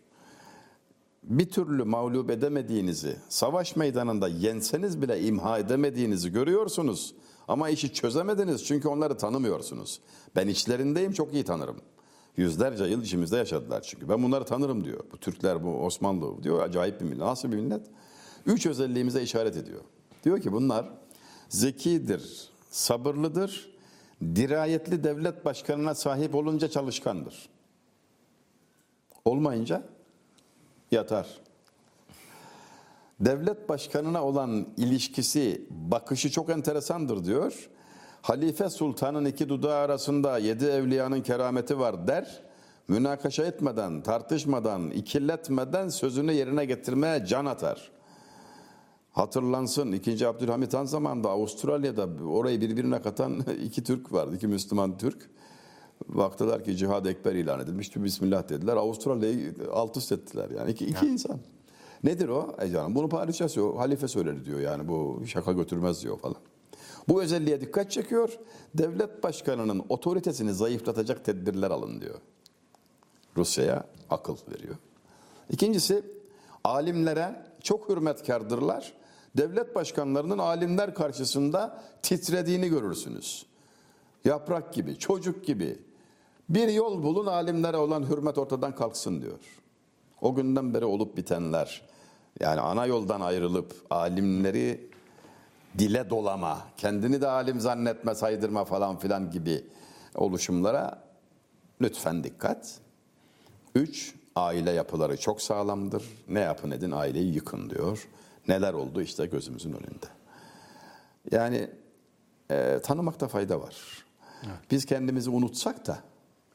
Bir türlü mağlup edemediğinizi, savaş meydanında yenseniz bile imha edemediğinizi görüyorsunuz. Ama işi çözemediniz çünkü onları tanımıyorsunuz. Ben içlerindeyim çok iyi tanırım. Yüzlerce yıl içimizde yaşadılar çünkü. Ben bunları tanırım diyor. Bu Türkler, bu Osmanlı diyor. Acayip bir millet. Nasıl bir millet? Üç özelliğimize işaret ediyor. Diyor ki bunlar zekidir, sabırlıdır, dirayetli devlet başkanına sahip olunca çalışkandır. Olmayınca yatar. Devlet başkanına olan ilişkisi, bakışı çok enteresandır diyor. Halife sultanın iki dudağı arasında yedi evliyanın kerameti var der. Münakaşa etmeden, tartışmadan, ikiletmeden sözünü yerine getirmeye can atar. Hatırlansın 2. Abdülhamit Han zamanında Avustralya'da orayı birbirine katan [laughs] iki Türk vardı. iki Müslüman Türk. Baktılar ki cihad ekber ilan edilmişti. Bismillah dediler. Avustralya'yı alt üst ettiler. Yani iki, iki insan. Nedir o? E canım bunu padişah söylüyor. Halife söyledi diyor yani bu şaka götürmez diyor falan. Bu özelliğe dikkat çekiyor. Devlet başkanının otoritesini zayıflatacak tedbirler alın diyor. Rusya'ya akıl veriyor. İkincisi alimlere çok hürmetkardırlar. Devlet başkanlarının alimler karşısında titrediğini görürsünüz. Yaprak gibi, çocuk gibi. Bir yol bulun alimlere olan hürmet ortadan kalksın diyor. O günden beri olup bitenler yani ana yoldan ayrılıp alimleri dile dolama, kendini de alim zannetme, saydırma falan filan gibi oluşumlara lütfen dikkat. Üç, aile yapıları çok sağlamdır. Ne yapın edin aileyi yıkın diyor. Neler oldu işte gözümüzün önünde. Yani e, tanımakta fayda var. Biz kendimizi unutsak da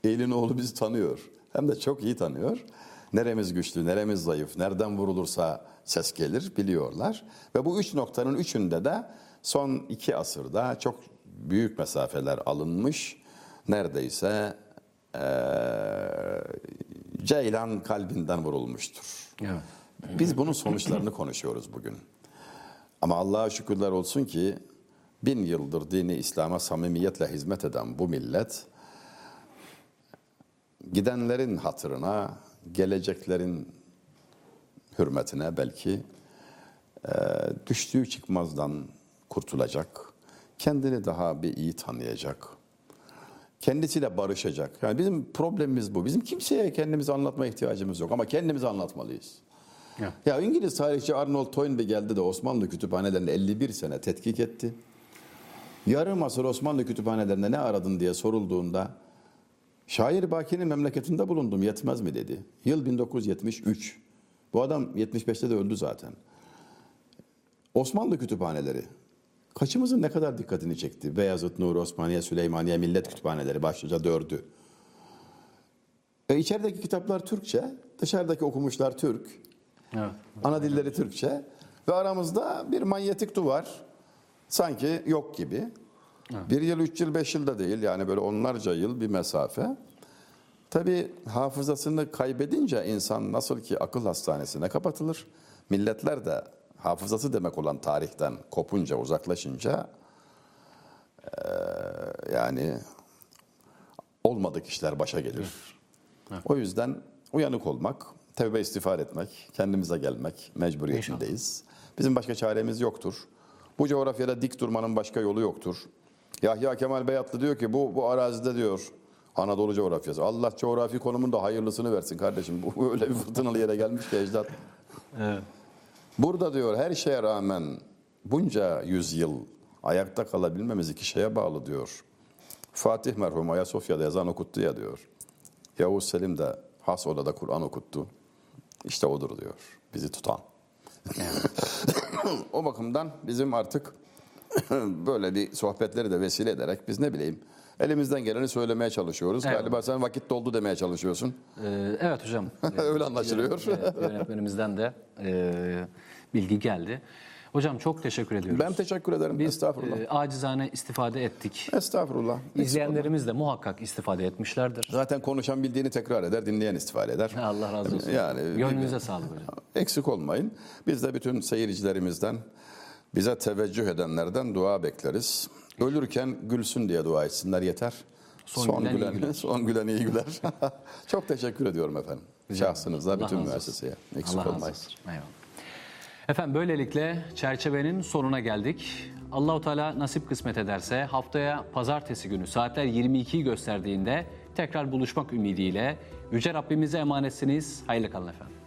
Eylül oğlu bizi tanıyor. Hem de çok iyi tanıyor. Neremiz güçlü, neremiz zayıf, nereden vurulursa ses gelir biliyorlar. Ve bu üç noktanın üçünde de son iki asırda çok büyük mesafeler alınmış. Neredeyse eee Ceylan kalbinden vurulmuştur. Evet. Biz bunun sonuçlarını konuşuyoruz bugün. Ama Allah'a şükürler olsun ki bin yıldır dini İslam'a samimiyetle hizmet eden bu millet gidenlerin hatırına, geleceklerin hürmetine belki e, düştüğü çıkmazdan kurtulacak, kendini daha bir iyi tanıyacak, kendisiyle barışacak. Yani bizim problemimiz bu. Bizim kimseye kendimizi anlatma ihtiyacımız yok ama kendimizi anlatmalıyız. Evet. Ya İngiliz tarihçi Arnold Toynbee geldi de Osmanlı kütüphanelerinde 51 sene tetkik etti. Yarım asır Osmanlı kütüphanelerinde ne aradın diye sorulduğunda şair Baki'nin memleketinde bulundum yetmez mi dedi. Yıl 1973. Bu adam 75'te de öldü zaten. Osmanlı kütüphaneleri kaçımızın ne kadar dikkatini çekti? Beyazıt, Nur, Osmaniye, Süleymaniye, Millet Kütüphaneleri başlıca dördü. E içerideki kitaplar Türkçe, dışarıdaki okumuşlar Türk. Evet. Ana dilleri Türkçe ve aramızda bir manyetik duvar sanki yok gibi. Bir yıl, üç yıl, beş yılda değil yani böyle onlarca yıl bir mesafe. Tabii hafızasını kaybedince insan nasıl ki akıl hastanesine kapatılır. Milletler de hafızası demek olan tarihten kopunca, uzaklaşınca eee, yani olmadık işler başa gelir. O yüzden uyanık olmak, tevbe istiğfar etmek, kendimize gelmek mecburiyetindeyiz. Bizim başka çaremiz yoktur. Bu coğrafyada dik durmanın başka yolu yoktur. Yahya Kemal Beyatlı diyor ki bu, bu arazide diyor Anadolu coğrafyası. Allah coğrafi konumunda hayırlısını versin kardeşim. Bu [laughs] öyle bir fırtınalı yere gelmiş ki ecdat. Evet. Burada diyor her şeye rağmen bunca yüzyıl ayakta kalabilmemiz iki şeye bağlı diyor. Fatih merhum Ayasofya'da ezan okuttu ya diyor. Yavuz Selim de has odada Kur'an okuttu. İşte odur diyor bizi tutan. [laughs] o bakımdan bizim artık [clears throat] böyle bir sohbetleri de vesile ederek biz ne bileyim elimizden geleni söylemeye çalışıyoruz. Evet. Galiba sen vakit doldu demeye çalışıyorsun. Ee, evet hocam. [laughs] Öyle anlaşılıyor. Evet, yönetmenimizden de e, bilgi geldi. Hocam çok teşekkür ediyoruz. Ben teşekkür ederim. Estağfurullah. E, acizane istifade ettik. Estağfurullah. İzleyenlerimiz de muhakkak istifade etmişlerdir. Zaten konuşan bildiğini tekrar eder, dinleyen istifade eder. Allah razı olsun. Yani Gönlünüze sağlık hocam. eksik olmayın. Biz de bütün seyircilerimizden, bize teveccüh edenlerden dua bekleriz. Ölürken gülsün diye dua etsinler yeter. Son gülen iyi güler. [laughs] son gülen iyi güler. [laughs] Çok teşekkür ediyorum efendim. Şahsınıza, Allah bütün müesseseye. Eksik Allah olmayın. Eyvallah. Efendim böylelikle çerçevenin sonuna geldik. Allahu Teala nasip kısmet ederse haftaya pazartesi günü saatler 22'yi gösterdiğinde tekrar buluşmak ümidiyle Yüce Rabbimize emanetsiniz. Hayırlı kalın efendim.